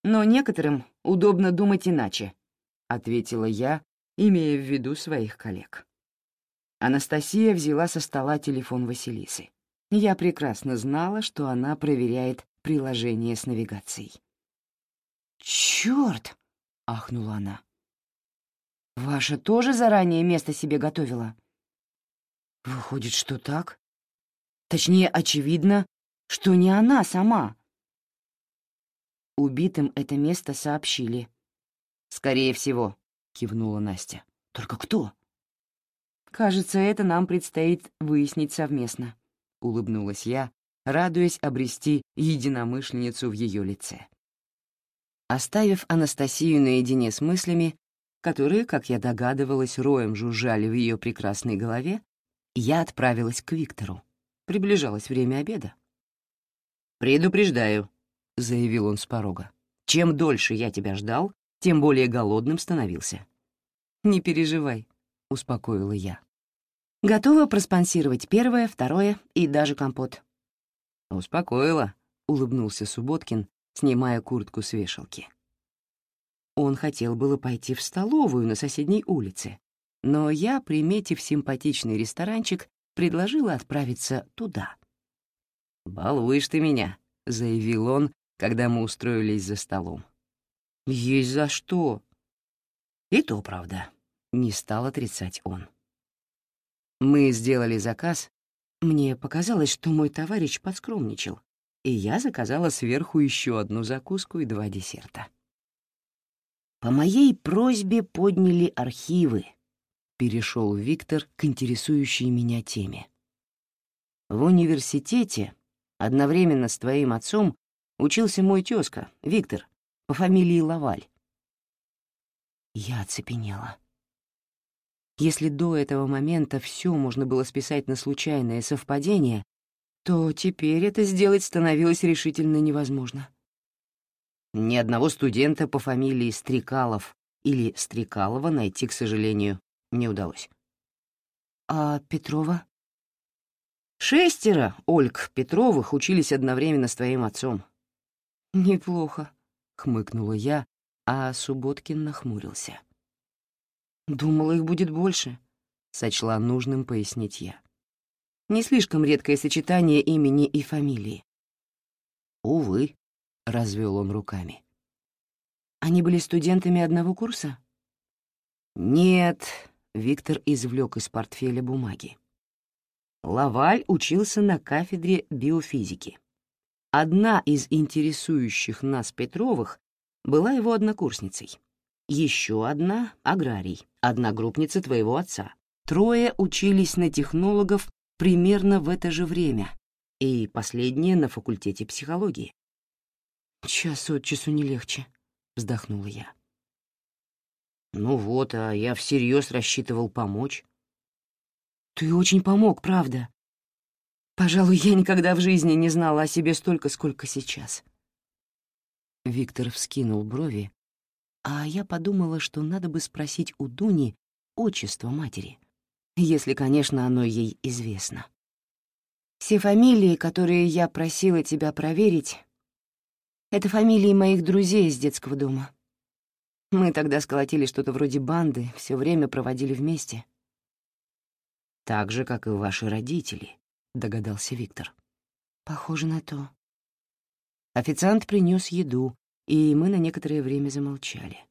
«Но некоторым удобно думать иначе», — ответила я, имея в виду своих коллег. Анастасия взяла со стола телефон Василисы. Я прекрасно знала, что она проверяет приложение с навигацией. «Чёрт!» — ахнула она. «Ваша тоже заранее место себе готовила?» «Выходит, что так? Точнее, очевидно, что не она сама, Убитым это место сообщили. «Скорее всего», — кивнула Настя. Только кто? Кажется, это нам предстоит выяснить совместно, — улыбнулась я, радуясь обрести единомышленницу в ее лице. Оставив Анастасию наедине с мыслями, которые, как я догадывалась, роем жужжали в ее прекрасной голове, я отправилась к Виктору. Приближалось время обеда. «Предупреждаю», — заявил он с порога. «Чем дольше я тебя ждал, тем более голодным становился». «Не переживай», — успокоила я. «Готова проспонсировать первое, второе и даже компот». «Успокоила», — улыбнулся Субботкин, снимая куртку с вешалки. Он хотел было пойти в столовую на соседней улице, но я, приметив симпатичный ресторанчик, предложила отправиться туда. «Балуешь ты меня», — заявил он, когда мы устроились за столом. «Есть за что». «И то правда», — не стал отрицать он. Мы сделали заказ. Мне показалось, что мой товарищ подскромничал, и я заказала сверху еще одну закуску и два десерта. По моей просьбе подняли архивы, перешел Виктор к интересующей меня теме. В университете одновременно с твоим отцом учился мой тезка, Виктор, по фамилии Лаваль. Я оцепенела. Если до этого момента все можно было списать на случайное совпадение, то теперь это сделать становилось решительно невозможно. Ни одного студента по фамилии Стрекалов или Стрекалова найти, к сожалению, не удалось. «А Петрова?» «Шестеро, Ольг, Петровых учились одновременно с твоим отцом». «Неплохо», — хмыкнула я, а Субботкин нахмурился. «Думала, их будет больше», — сочла нужным пояснить я. Не слишком редкое сочетание имени и фамилии. «Увы», — развел он руками. «Они были студентами одного курса?» «Нет», — Виктор извлек из портфеля бумаги. Лаваль учился на кафедре биофизики. Одна из интересующих нас Петровых была его однокурсницей. Еще одна — аграрий, одногруппница твоего отца. Трое учились на технологов примерно в это же время, и последнее на факультете психологии. «Час от часу не легче», — вздохнула я. «Ну вот, а я всерьез рассчитывал помочь». «Ты очень помог, правда. Пожалуй, я никогда в жизни не знала о себе столько, сколько сейчас». Виктор вскинул брови, а я подумала, что надо бы спросить у Дуни отчество матери если, конечно, оно ей известно. Все фамилии, которые я просила тебя проверить, это фамилии моих друзей из детского дома. Мы тогда сколотили что-то вроде банды, все время проводили вместе. «Так же, как и ваши родители», — догадался Виктор. «Похоже на то». Официант принес еду, и мы на некоторое время замолчали.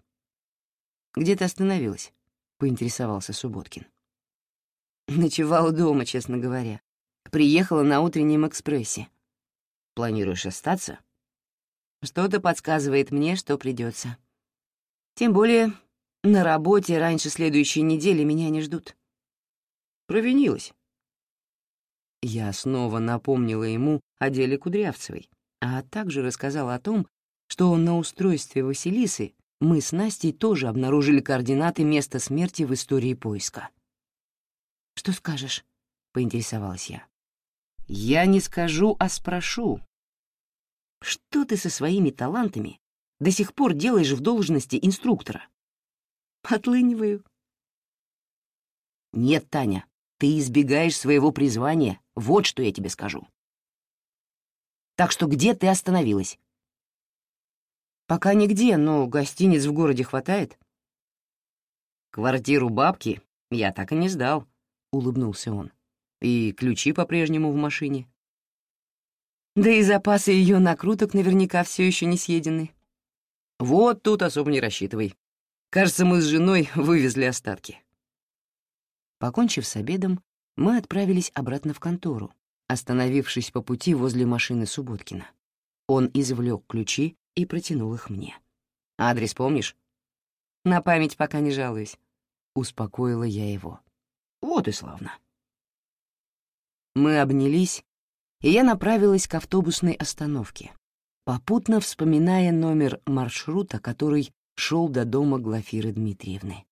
«Где ты остановилась?» — поинтересовался Субботкин. Ночевала дома, честно говоря. Приехала на утреннем экспрессе. Планируешь остаться? Что-то подсказывает мне, что придется. Тем более на работе раньше следующей недели меня не ждут. Провинилась. Я снова напомнила ему о деле Кудрявцевой, а также рассказала о том, что на устройстве Василисы мы с Настей тоже обнаружили координаты места смерти в истории поиска. «Что скажешь?» — поинтересовалась я. «Я не скажу, а спрошу. Что ты со своими талантами до сих пор делаешь в должности инструктора?» «Отлыниваю». «Нет, Таня, ты избегаешь своего призвания, вот что я тебе скажу. Так что где ты остановилась?» «Пока нигде, но гостиниц в городе хватает». «Квартиру бабки я так и не сдал», улыбнулся он. «И ключи по-прежнему в машине?» «Да и запасы ее накруток наверняка все еще не съедены». «Вот тут особо не рассчитывай. Кажется, мы с женой вывезли остатки». Покончив с обедом, мы отправились обратно в контору, остановившись по пути возле машины Субботкина. Он извлек ключи и протянул их мне. «Адрес помнишь?» «На память пока не жалуюсь. — успокоила я его. «Вот и славно». Мы обнялись, и я направилась к автобусной остановке, попутно вспоминая номер маршрута, который шел до дома Глафиры Дмитриевны.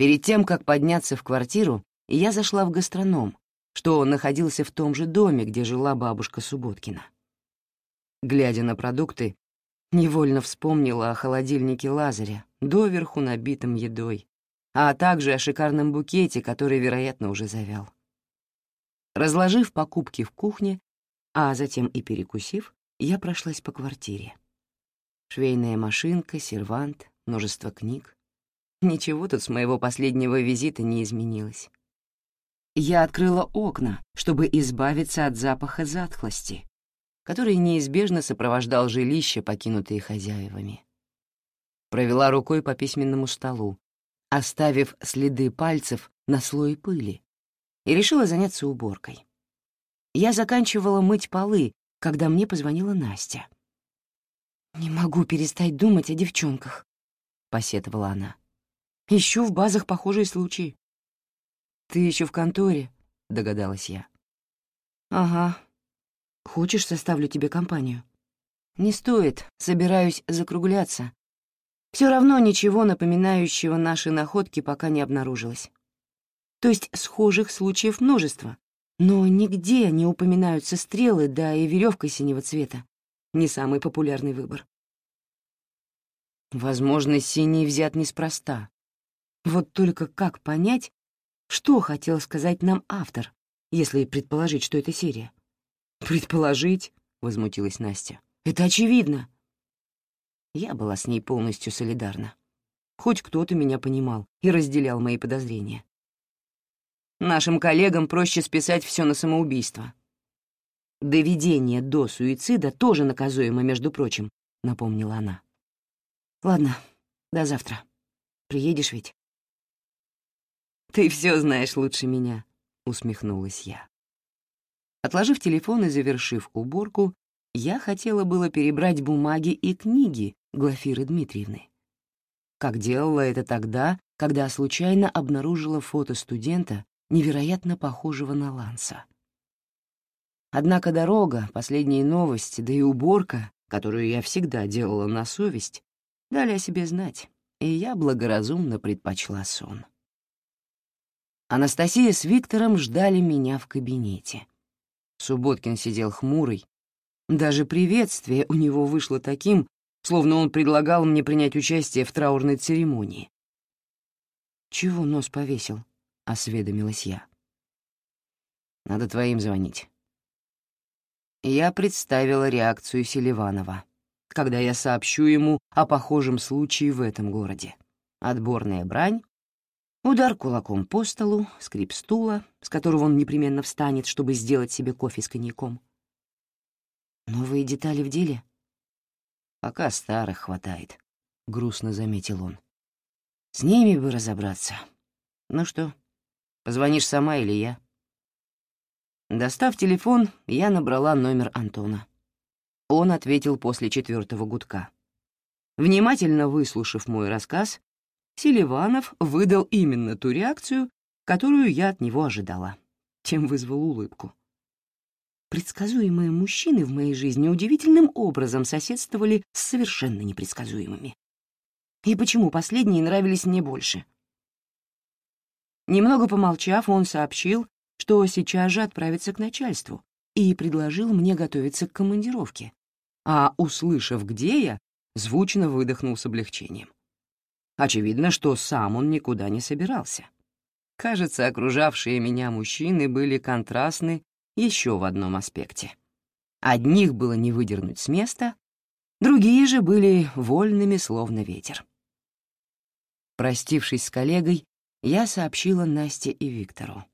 Перед тем, как подняться в квартиру, я зашла в гастроном, что находился в том же доме, где жила бабушка Субботкина. Глядя на продукты, невольно вспомнила о холодильнике Лазаря, доверху набитом едой, а также о шикарном букете, который, вероятно, уже завял. Разложив покупки в кухне, а затем и перекусив, я прошлась по квартире. Швейная машинка, сервант, множество книг. Ничего тут с моего последнего визита не изменилось. Я открыла окна, чтобы избавиться от запаха затхлости, который неизбежно сопровождал жилище, покинутые хозяевами. Провела рукой по письменному столу, оставив следы пальцев на слое пыли, и решила заняться уборкой. Я заканчивала мыть полы, когда мне позвонила Настя. «Не могу перестать думать о девчонках», — посетовала она. «Ищу в базах похожие случаи». «Ты еще в конторе?» — догадалась я. «Ага. Хочешь, составлю тебе компанию?» «Не стоит, собираюсь закругляться. Все равно ничего напоминающего наши находки пока не обнаружилось. То есть схожих случаев множество, но нигде не упоминаются стрелы, да и веревка синего цвета. Не самый популярный выбор. Возможно, синий взят неспроста. Вот только как понять, что хотел сказать нам автор, если предположить, что это серия? «Предположить?» — возмутилась Настя. «Это очевидно». Я была с ней полностью солидарна. Хоть кто-то меня понимал и разделял мои подозрения. Нашим коллегам проще списать все на самоубийство. Доведение до суицида тоже наказуемо, между прочим, — напомнила она. Ладно, до завтра. Приедешь ведь? Ты все знаешь лучше меня, — усмехнулась я. Отложив телефон и завершив уборку, я хотела было перебрать бумаги и книги Глафиры Дмитриевны. Как делала это тогда, когда случайно обнаружила фото студента, невероятно похожего на Ланса. Однако дорога, последние новости, да и уборка, которую я всегда делала на совесть, дали о себе знать, и я благоразумно предпочла сон. Анастасия с Виктором ждали меня в кабинете. Субботкин сидел хмурый. Даже приветствие у него вышло таким, словно он предлагал мне принять участие в траурной церемонии. «Чего нос повесил?» — осведомилась я. «Надо твоим звонить». Я представила реакцию Селиванова, когда я сообщу ему о похожем случае в этом городе. Отборная брань, удар кулаком по столу, скрип стула, с которого он непременно встанет, чтобы сделать себе кофе с коньяком. «Новые детали в деле?» «Пока старых хватает», — грустно заметил он. «С ними бы разобраться. Ну что, Позвонишь сама или я?» Достав телефон, я набрала номер Антона. Он ответил после четвертого гудка. Внимательно выслушав мой рассказ, Селиванов выдал именно ту реакцию, которую я от него ожидала, чем вызвал улыбку. Предсказуемые мужчины в моей жизни удивительным образом соседствовали с совершенно непредсказуемыми. И почему последние нравились мне больше? Немного помолчав, он сообщил, что сейчас же отправится к начальству, и предложил мне готовиться к командировке. А, услышав, где я, звучно выдохнул с облегчением. Очевидно, что сам он никуда не собирался. Кажется, окружавшие меня мужчины были контрастны еще в одном аспекте. Одних было не выдернуть с места, другие же были вольными, словно ветер. Простившись с коллегой, я сообщила Насте и Виктору.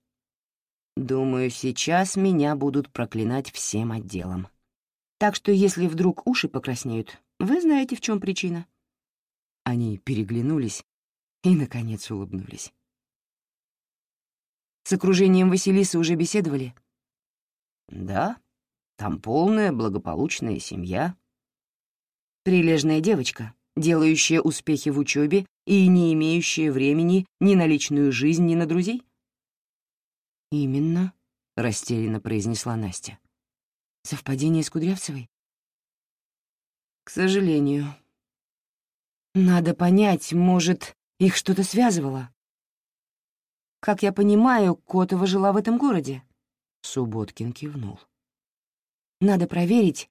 Думаю, сейчас меня будут проклинать всем отделом. Так что если вдруг уши покраснеют, вы знаете, в чем причина. Они переглянулись и, наконец, улыбнулись. С окружением Василисы уже беседовали? Да, там полная благополучная семья. Прилежная девочка, делающая успехи в учебе и не имеющая времени ни на личную жизнь, ни на друзей? «Именно», — растерянно произнесла Настя. «Совпадение с Кудрявцевой?» «К сожалению. Надо понять, может, их что-то связывало. Как я понимаю, Котова жила в этом городе?» Субботкин кивнул. «Надо проверить.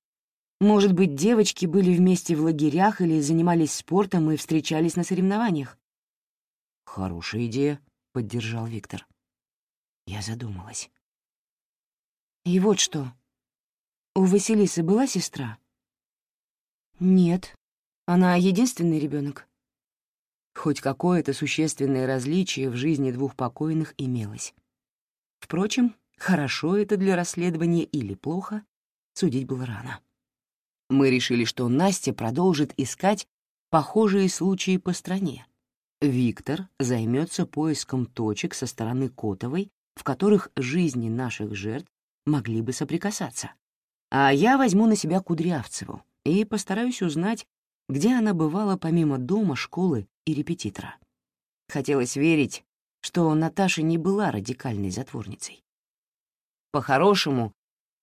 Может быть, девочки были вместе в лагерях или занимались спортом и встречались на соревнованиях?» «Хорошая идея», — поддержал Виктор. Я задумалась. «И вот что. У Василисы была сестра?» «Нет. Она единственный ребенок. Хоть какое-то существенное различие в жизни двух покойных имелось. Впрочем, хорошо это для расследования или плохо, судить было рано. Мы решили, что Настя продолжит искать похожие случаи по стране. Виктор займется поиском точек со стороны Котовой, в которых жизни наших жертв могли бы соприкасаться. А я возьму на себя Кудрявцеву и постараюсь узнать, где она бывала помимо дома, школы и репетитора. Хотелось верить, что Наташа не была радикальной затворницей. По-хорошему,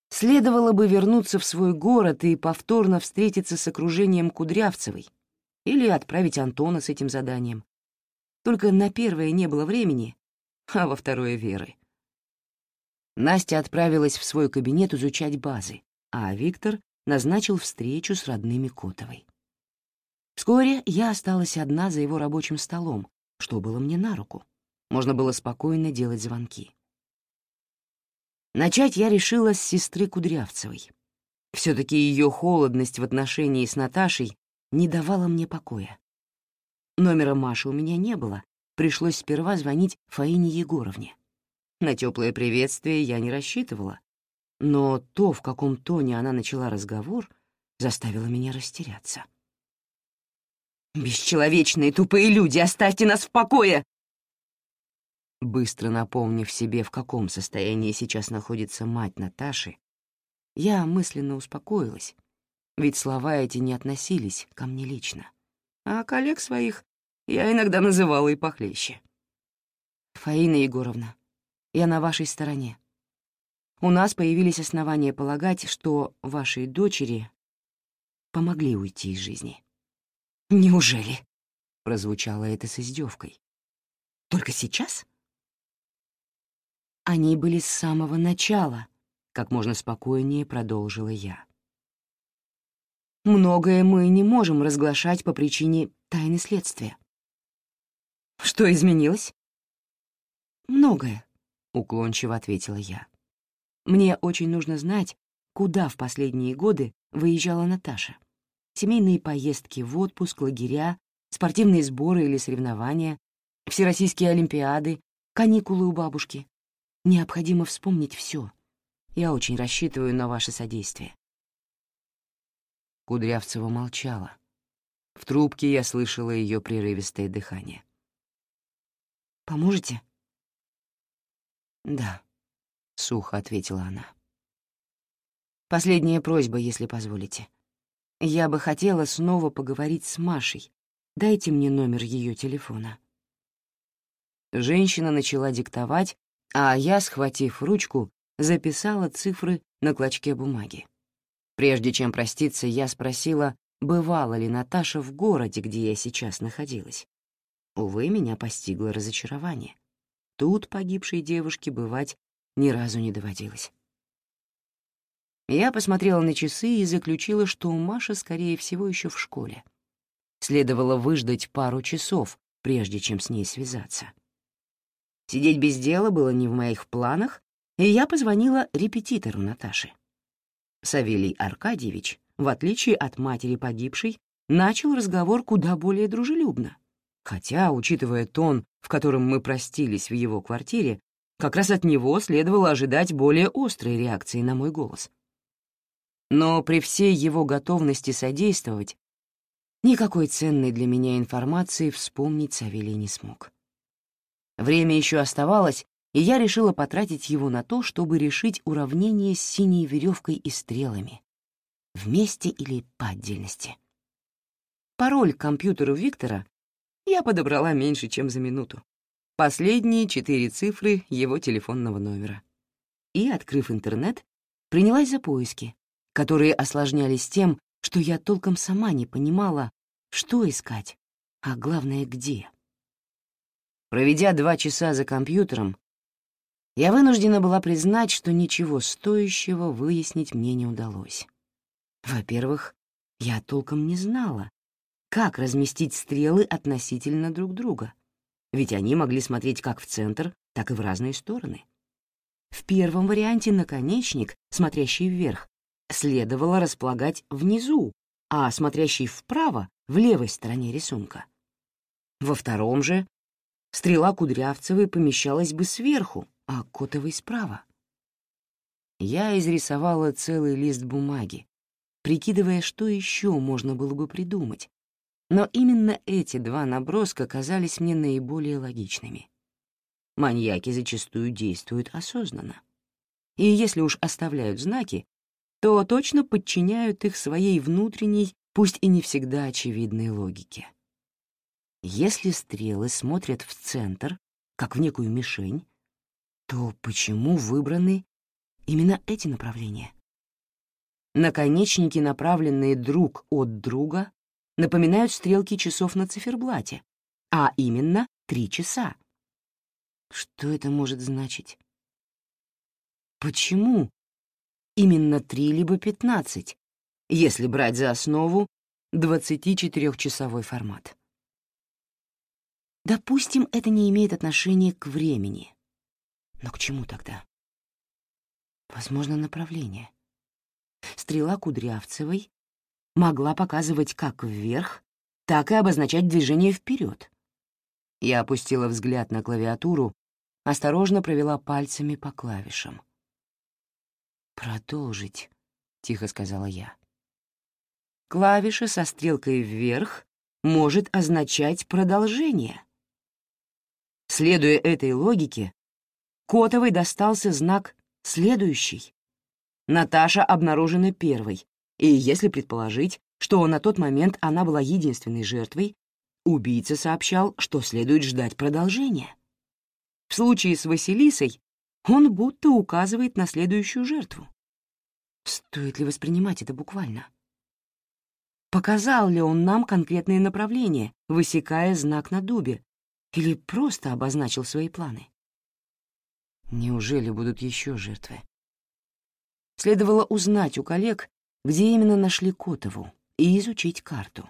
следовало бы вернуться в свой город и повторно встретиться с окружением Кудрявцевой или отправить Антона с этим заданием. Только на первое не было времени, а во второе — веры. Настя отправилась в свой кабинет изучать базы, а Виктор назначил встречу с родными Котовой. Вскоре я осталась одна за его рабочим столом, что было мне на руку. Можно было спокойно делать звонки. Начать я решила с сестры Кудрявцевой. Все-таки ее холодность в отношении с Наташей не давала мне покоя. Номера Маши у меня не было, пришлось сперва звонить Фаине Егоровне. На теплое приветствие я не рассчитывала, но то, в каком тоне она начала разговор, заставило меня растеряться. «Бесчеловечные тупые люди, оставьте нас в покое!» Быстро напомнив себе, в каком состоянии сейчас находится мать Наташи, я мысленно успокоилась, ведь слова эти не относились ко мне лично, а коллег своих я иногда называла и похлеще. «Фаина Егоровна, я на вашей стороне. У нас появились основания полагать, что вашей дочери помогли уйти из жизни. «Неужели?» — прозвучало это с издевкой. «Только сейчас?» Они были с самого начала, как можно спокойнее продолжила я. Многое мы не можем разглашать по причине тайны следствия. Что изменилось? Многое, — уклончиво ответила я. Мне очень нужно знать, куда в последние годы выезжала Наташа семейные поездки в отпуск, лагеря, спортивные сборы или соревнования, всероссийские олимпиады, каникулы у бабушки. Необходимо вспомнить все. Я очень рассчитываю на ваше содействие. Кудрявцева молчала. В трубке я слышала ее прерывистое дыхание. «Поможете?» «Да», — сухо ответила она. «Последняя просьба, если позволите. Я бы хотела снова поговорить с Машей. Дайте мне номер ее телефона. Женщина начала диктовать, а я, схватив ручку, записала цифры на клочке бумаги. Прежде чем проститься, я спросила, бывала ли Наташа в городе, где я сейчас находилась. Увы, меня постигло разочарование. Тут погибшей девушке бывать ни разу не доводилось. Я посмотрела на часы и заключила, что Маша, скорее всего, еще в школе. Следовало выждать пару часов, прежде чем с ней связаться. Сидеть без дела было не в моих планах, и я позвонила репетитору Наташи. Савелий Аркадьевич, в отличие от матери погибшей, начал разговор куда более дружелюбно. Хотя, учитывая тон, в котором мы простились в его квартире, как раз от него следовало ожидать более острой реакции на мой голос. Но при всей его готовности содействовать, никакой ценной для меня информации вспомнить Савелий не смог. Время еще оставалось, и я решила потратить его на то, чтобы решить уравнение с синей веревкой и стрелами, вместе или по отдельности. пароль к компьютеру Виктора я подобрала меньше, чем за минуту. Последние четыре цифры его телефонного номера. И, открыв интернет, принялась за поиски, которые осложнялись тем, что я толком сама не понимала, что искать, а главное, где. Проведя два часа за компьютером, я вынуждена была признать, что ничего стоящего выяснить мне не удалось. Во-первых, я толком не знала, как разместить стрелы относительно друг друга, ведь они могли смотреть как в центр, так и в разные стороны. В первом варианте наконечник, смотрящий вверх, следовало располагать внизу, а смотрящий вправо — в левой стороне рисунка. Во втором же стрела Кудрявцевой помещалась бы сверху, а Котовой справа. Я изрисовала целый лист бумаги, прикидывая, что еще можно было бы придумать, но именно эти два наброска казались мне наиболее логичными. Маньяки зачастую действуют осознанно. И если уж оставляют знаки, то точно подчиняют их своей внутренней, пусть и не всегда очевидной логике. Если стрелы смотрят в центр, как в некую мишень, то почему выбраны именно эти направления? Наконечники, направленные друг от друга, напоминают стрелки часов на циферблате, а именно три часа. Что это может значить? Почему именно три либо пятнадцать, если брать за основу 24-часовой формат? Допустим, это не имеет отношения к времени. Но к чему тогда? Возможно, направление. Стрела Кудрявцевой могла показывать как вверх, так и обозначать движение вперед. Я опустила взгляд на клавиатуру, осторожно провела пальцами по клавишам. «Продолжить», — тихо сказала я. Клавиша со стрелкой вверх может означать продолжение. Следуя этой логике, Котовой достался знак «следующий». Наташа обнаружена первой, и если предположить, что на тот момент она была единственной жертвой, убийца сообщал, что следует ждать продолжения. В случае с Василисой он будто указывает на следующую жертву. Стоит ли воспринимать это буквально? Показал ли он нам конкретные направления, высекая знак на дубе, или просто обозначил свои планы? Неужели будут еще жертвы? Следовало узнать у коллег, где именно нашли Котову, и изучить карту.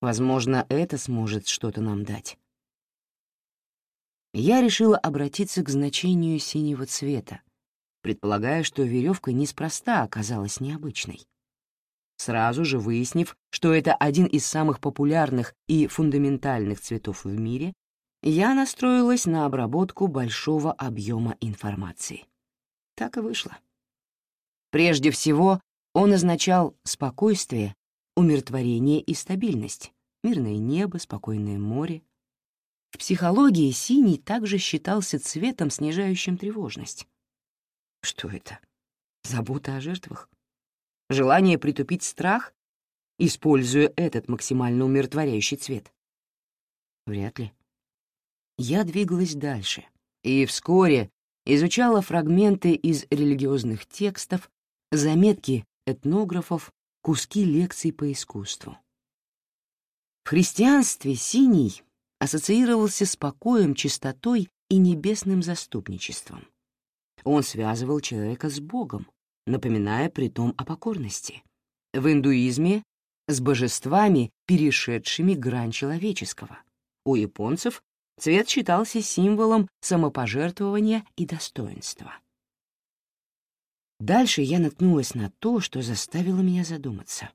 Возможно, это сможет что-то нам дать. Я решила обратиться к значению синего цвета, предполагая, что веревка неспроста оказалась необычной. Сразу же выяснив, что это один из самых популярных и фундаментальных цветов в мире, я настроилась на обработку большого объема информации. Так и вышло. Прежде всего, он означал спокойствие, умиротворение и стабильность, мирное небо, спокойное море. В психологии синий также считался цветом, снижающим тревожность. Что это? Забота о жертвах? Желание притупить страх, используя этот максимально умиротворяющий цвет? Вряд ли. Я двигалась дальше, и вскоре изучала фрагменты из религиозных текстов, заметки этнографов, куски лекций по искусству. В христианстве синий ассоциировался с покоем, чистотой и небесным заступничеством. Он связывал человека с Богом, напоминая при том о покорности. В индуизме — с божествами, перешедшими грань человеческого. У японцев цвет считался символом самопожертвования и достоинства. Дальше я наткнулась на то, что заставило меня задуматься.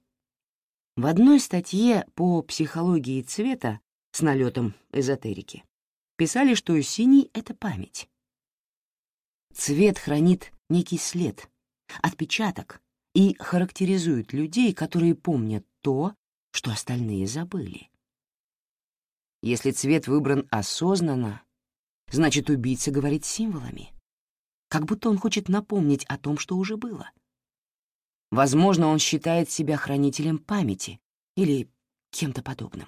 В одной статье по психологии цвета с налетом эзотерики писали, что синий — это память. Цвет хранит некий след, отпечаток и характеризует людей, которые помнят то, что остальные забыли. Если цвет выбран осознанно, значит, убийца говорит символами как будто он хочет напомнить о том, что уже было. Возможно, он считает себя хранителем памяти или кем-то подобным.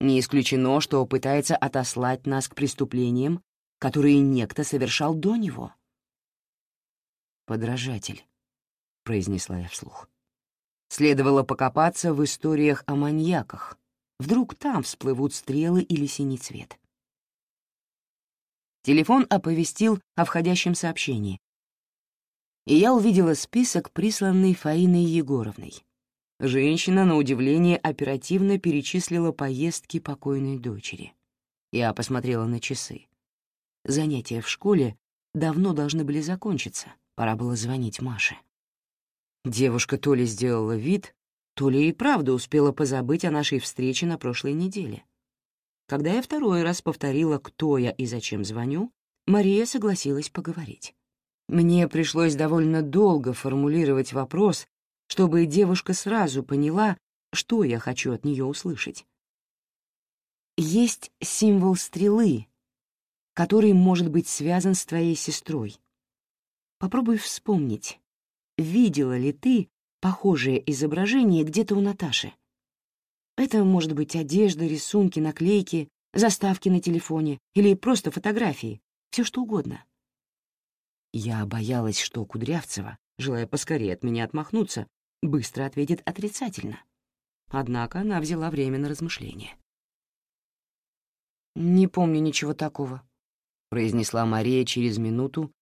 Не исключено, что пытается отослать нас к преступлениям, которые некто совершал до него. «Подражатель», — произнесла я вслух. Следовало покопаться в историях о маньяках. Вдруг там всплывут стрелы или синий цвет. Телефон оповестил о входящем сообщении, и я увидела список, присланный Фаиной Егоровной. Женщина, на удивление, оперативно перечислила поездки покойной дочери. Я посмотрела на часы. Занятия в школе давно должны были закончиться, пора было звонить Маше. Девушка то ли сделала вид, то ли и правда успела позабыть о нашей встрече на прошлой неделе. Когда я второй раз повторила, кто я и зачем звоню, Мария согласилась поговорить. Мне пришлось довольно долго формулировать вопрос, чтобы девушка сразу поняла, что я хочу от нее услышать. Есть символ стрелы, который может быть связан с твоей сестрой. Попробуй вспомнить, видела ли ты похожее изображение где-то у Наташи. Это может быть одежда, рисунки, наклейки, заставки на телефоне или просто фотографии, все что угодно. Я боялась, что Кудрявцева, желая поскорее от меня отмахнуться, быстро ответит отрицательно. Однако она взяла время на размышление. «Не помню ничего такого», — произнесла Мария через минуту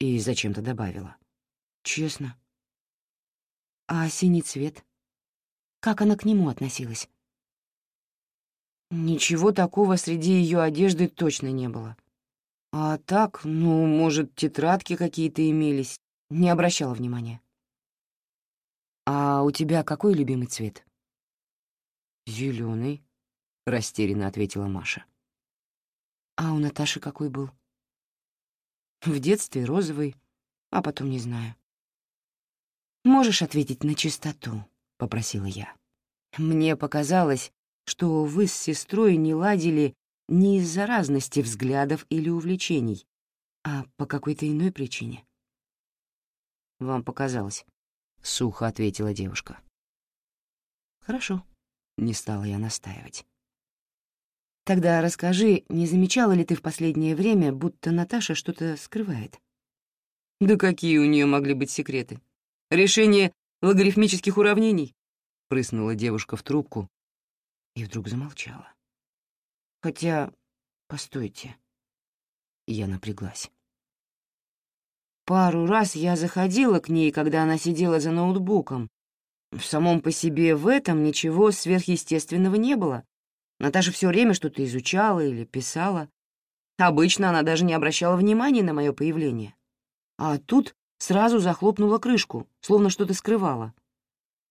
и зачем-то добавила. «Честно». «А синий цвет? Как она к нему относилась?» Ничего такого среди ее одежды точно не было. А так, ну, может, тетрадки какие-то имелись. Не обращала внимания. «А у тебя какой любимый цвет?» Зеленый, растерянно ответила Маша. «А у Наташи какой был?» «В детстве розовый, а потом не знаю». «Можешь ответить на чистоту?» — попросила я. Мне показалось, что вы с сестрой не ладили не из-за разности взглядов или увлечений, а по какой-то иной причине. «Вам показалось», — сухо ответила девушка. «Хорошо», — не стала я настаивать. «Тогда расскажи, не замечала ли ты в последнее время, будто Наташа что-то скрывает?» «Да какие у нее могли быть секреты? Решение логарифмических уравнений?» — прыснула девушка в трубку и вдруг замолчала. «Хотя, постойте». Я напряглась. Пару раз я заходила к ней, когда она сидела за ноутбуком. В самом по себе в этом ничего сверхъестественного не было. Наташа все время что-то изучала или писала. Обычно она даже не обращала внимания на мое появление. А тут сразу захлопнула крышку, словно что-то скрывала.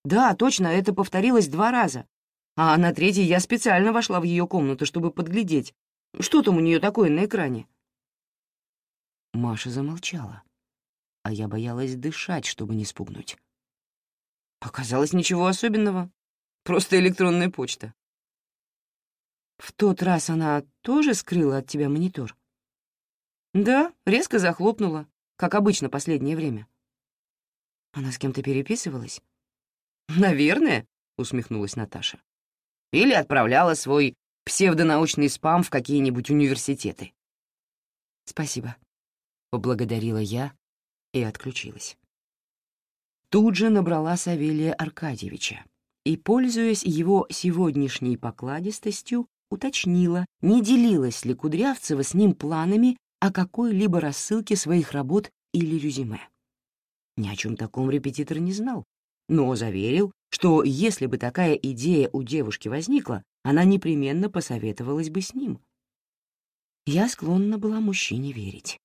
Да, точно, это повторилось два раза. А на третий я специально вошла в ее комнату, чтобы подглядеть, что там у нее такое на экране. Маша замолчала а я боялась дышать, чтобы не спугнуть. Оказалось, ничего особенного. Просто электронная почта. В тот раз она тоже скрыла от тебя монитор? Да, резко захлопнула, как обычно последнее время. Она с кем-то переписывалась? Наверное, усмехнулась Наташа. Или отправляла свой псевдонаучный спам в какие-нибудь университеты. Спасибо, поблагодарила я, и отключилась. Тут же набрала Савелия Аркадьевича и, пользуясь его сегодняшней покладистостью, уточнила, не делилась ли Кудрявцева с ним планами о какой-либо рассылке своих работ или резюме. Ни о чем таком репетитор не знал, но заверил, что если бы такая идея у девушки возникла, она непременно посоветовалась бы с ним. Я склонна была мужчине верить.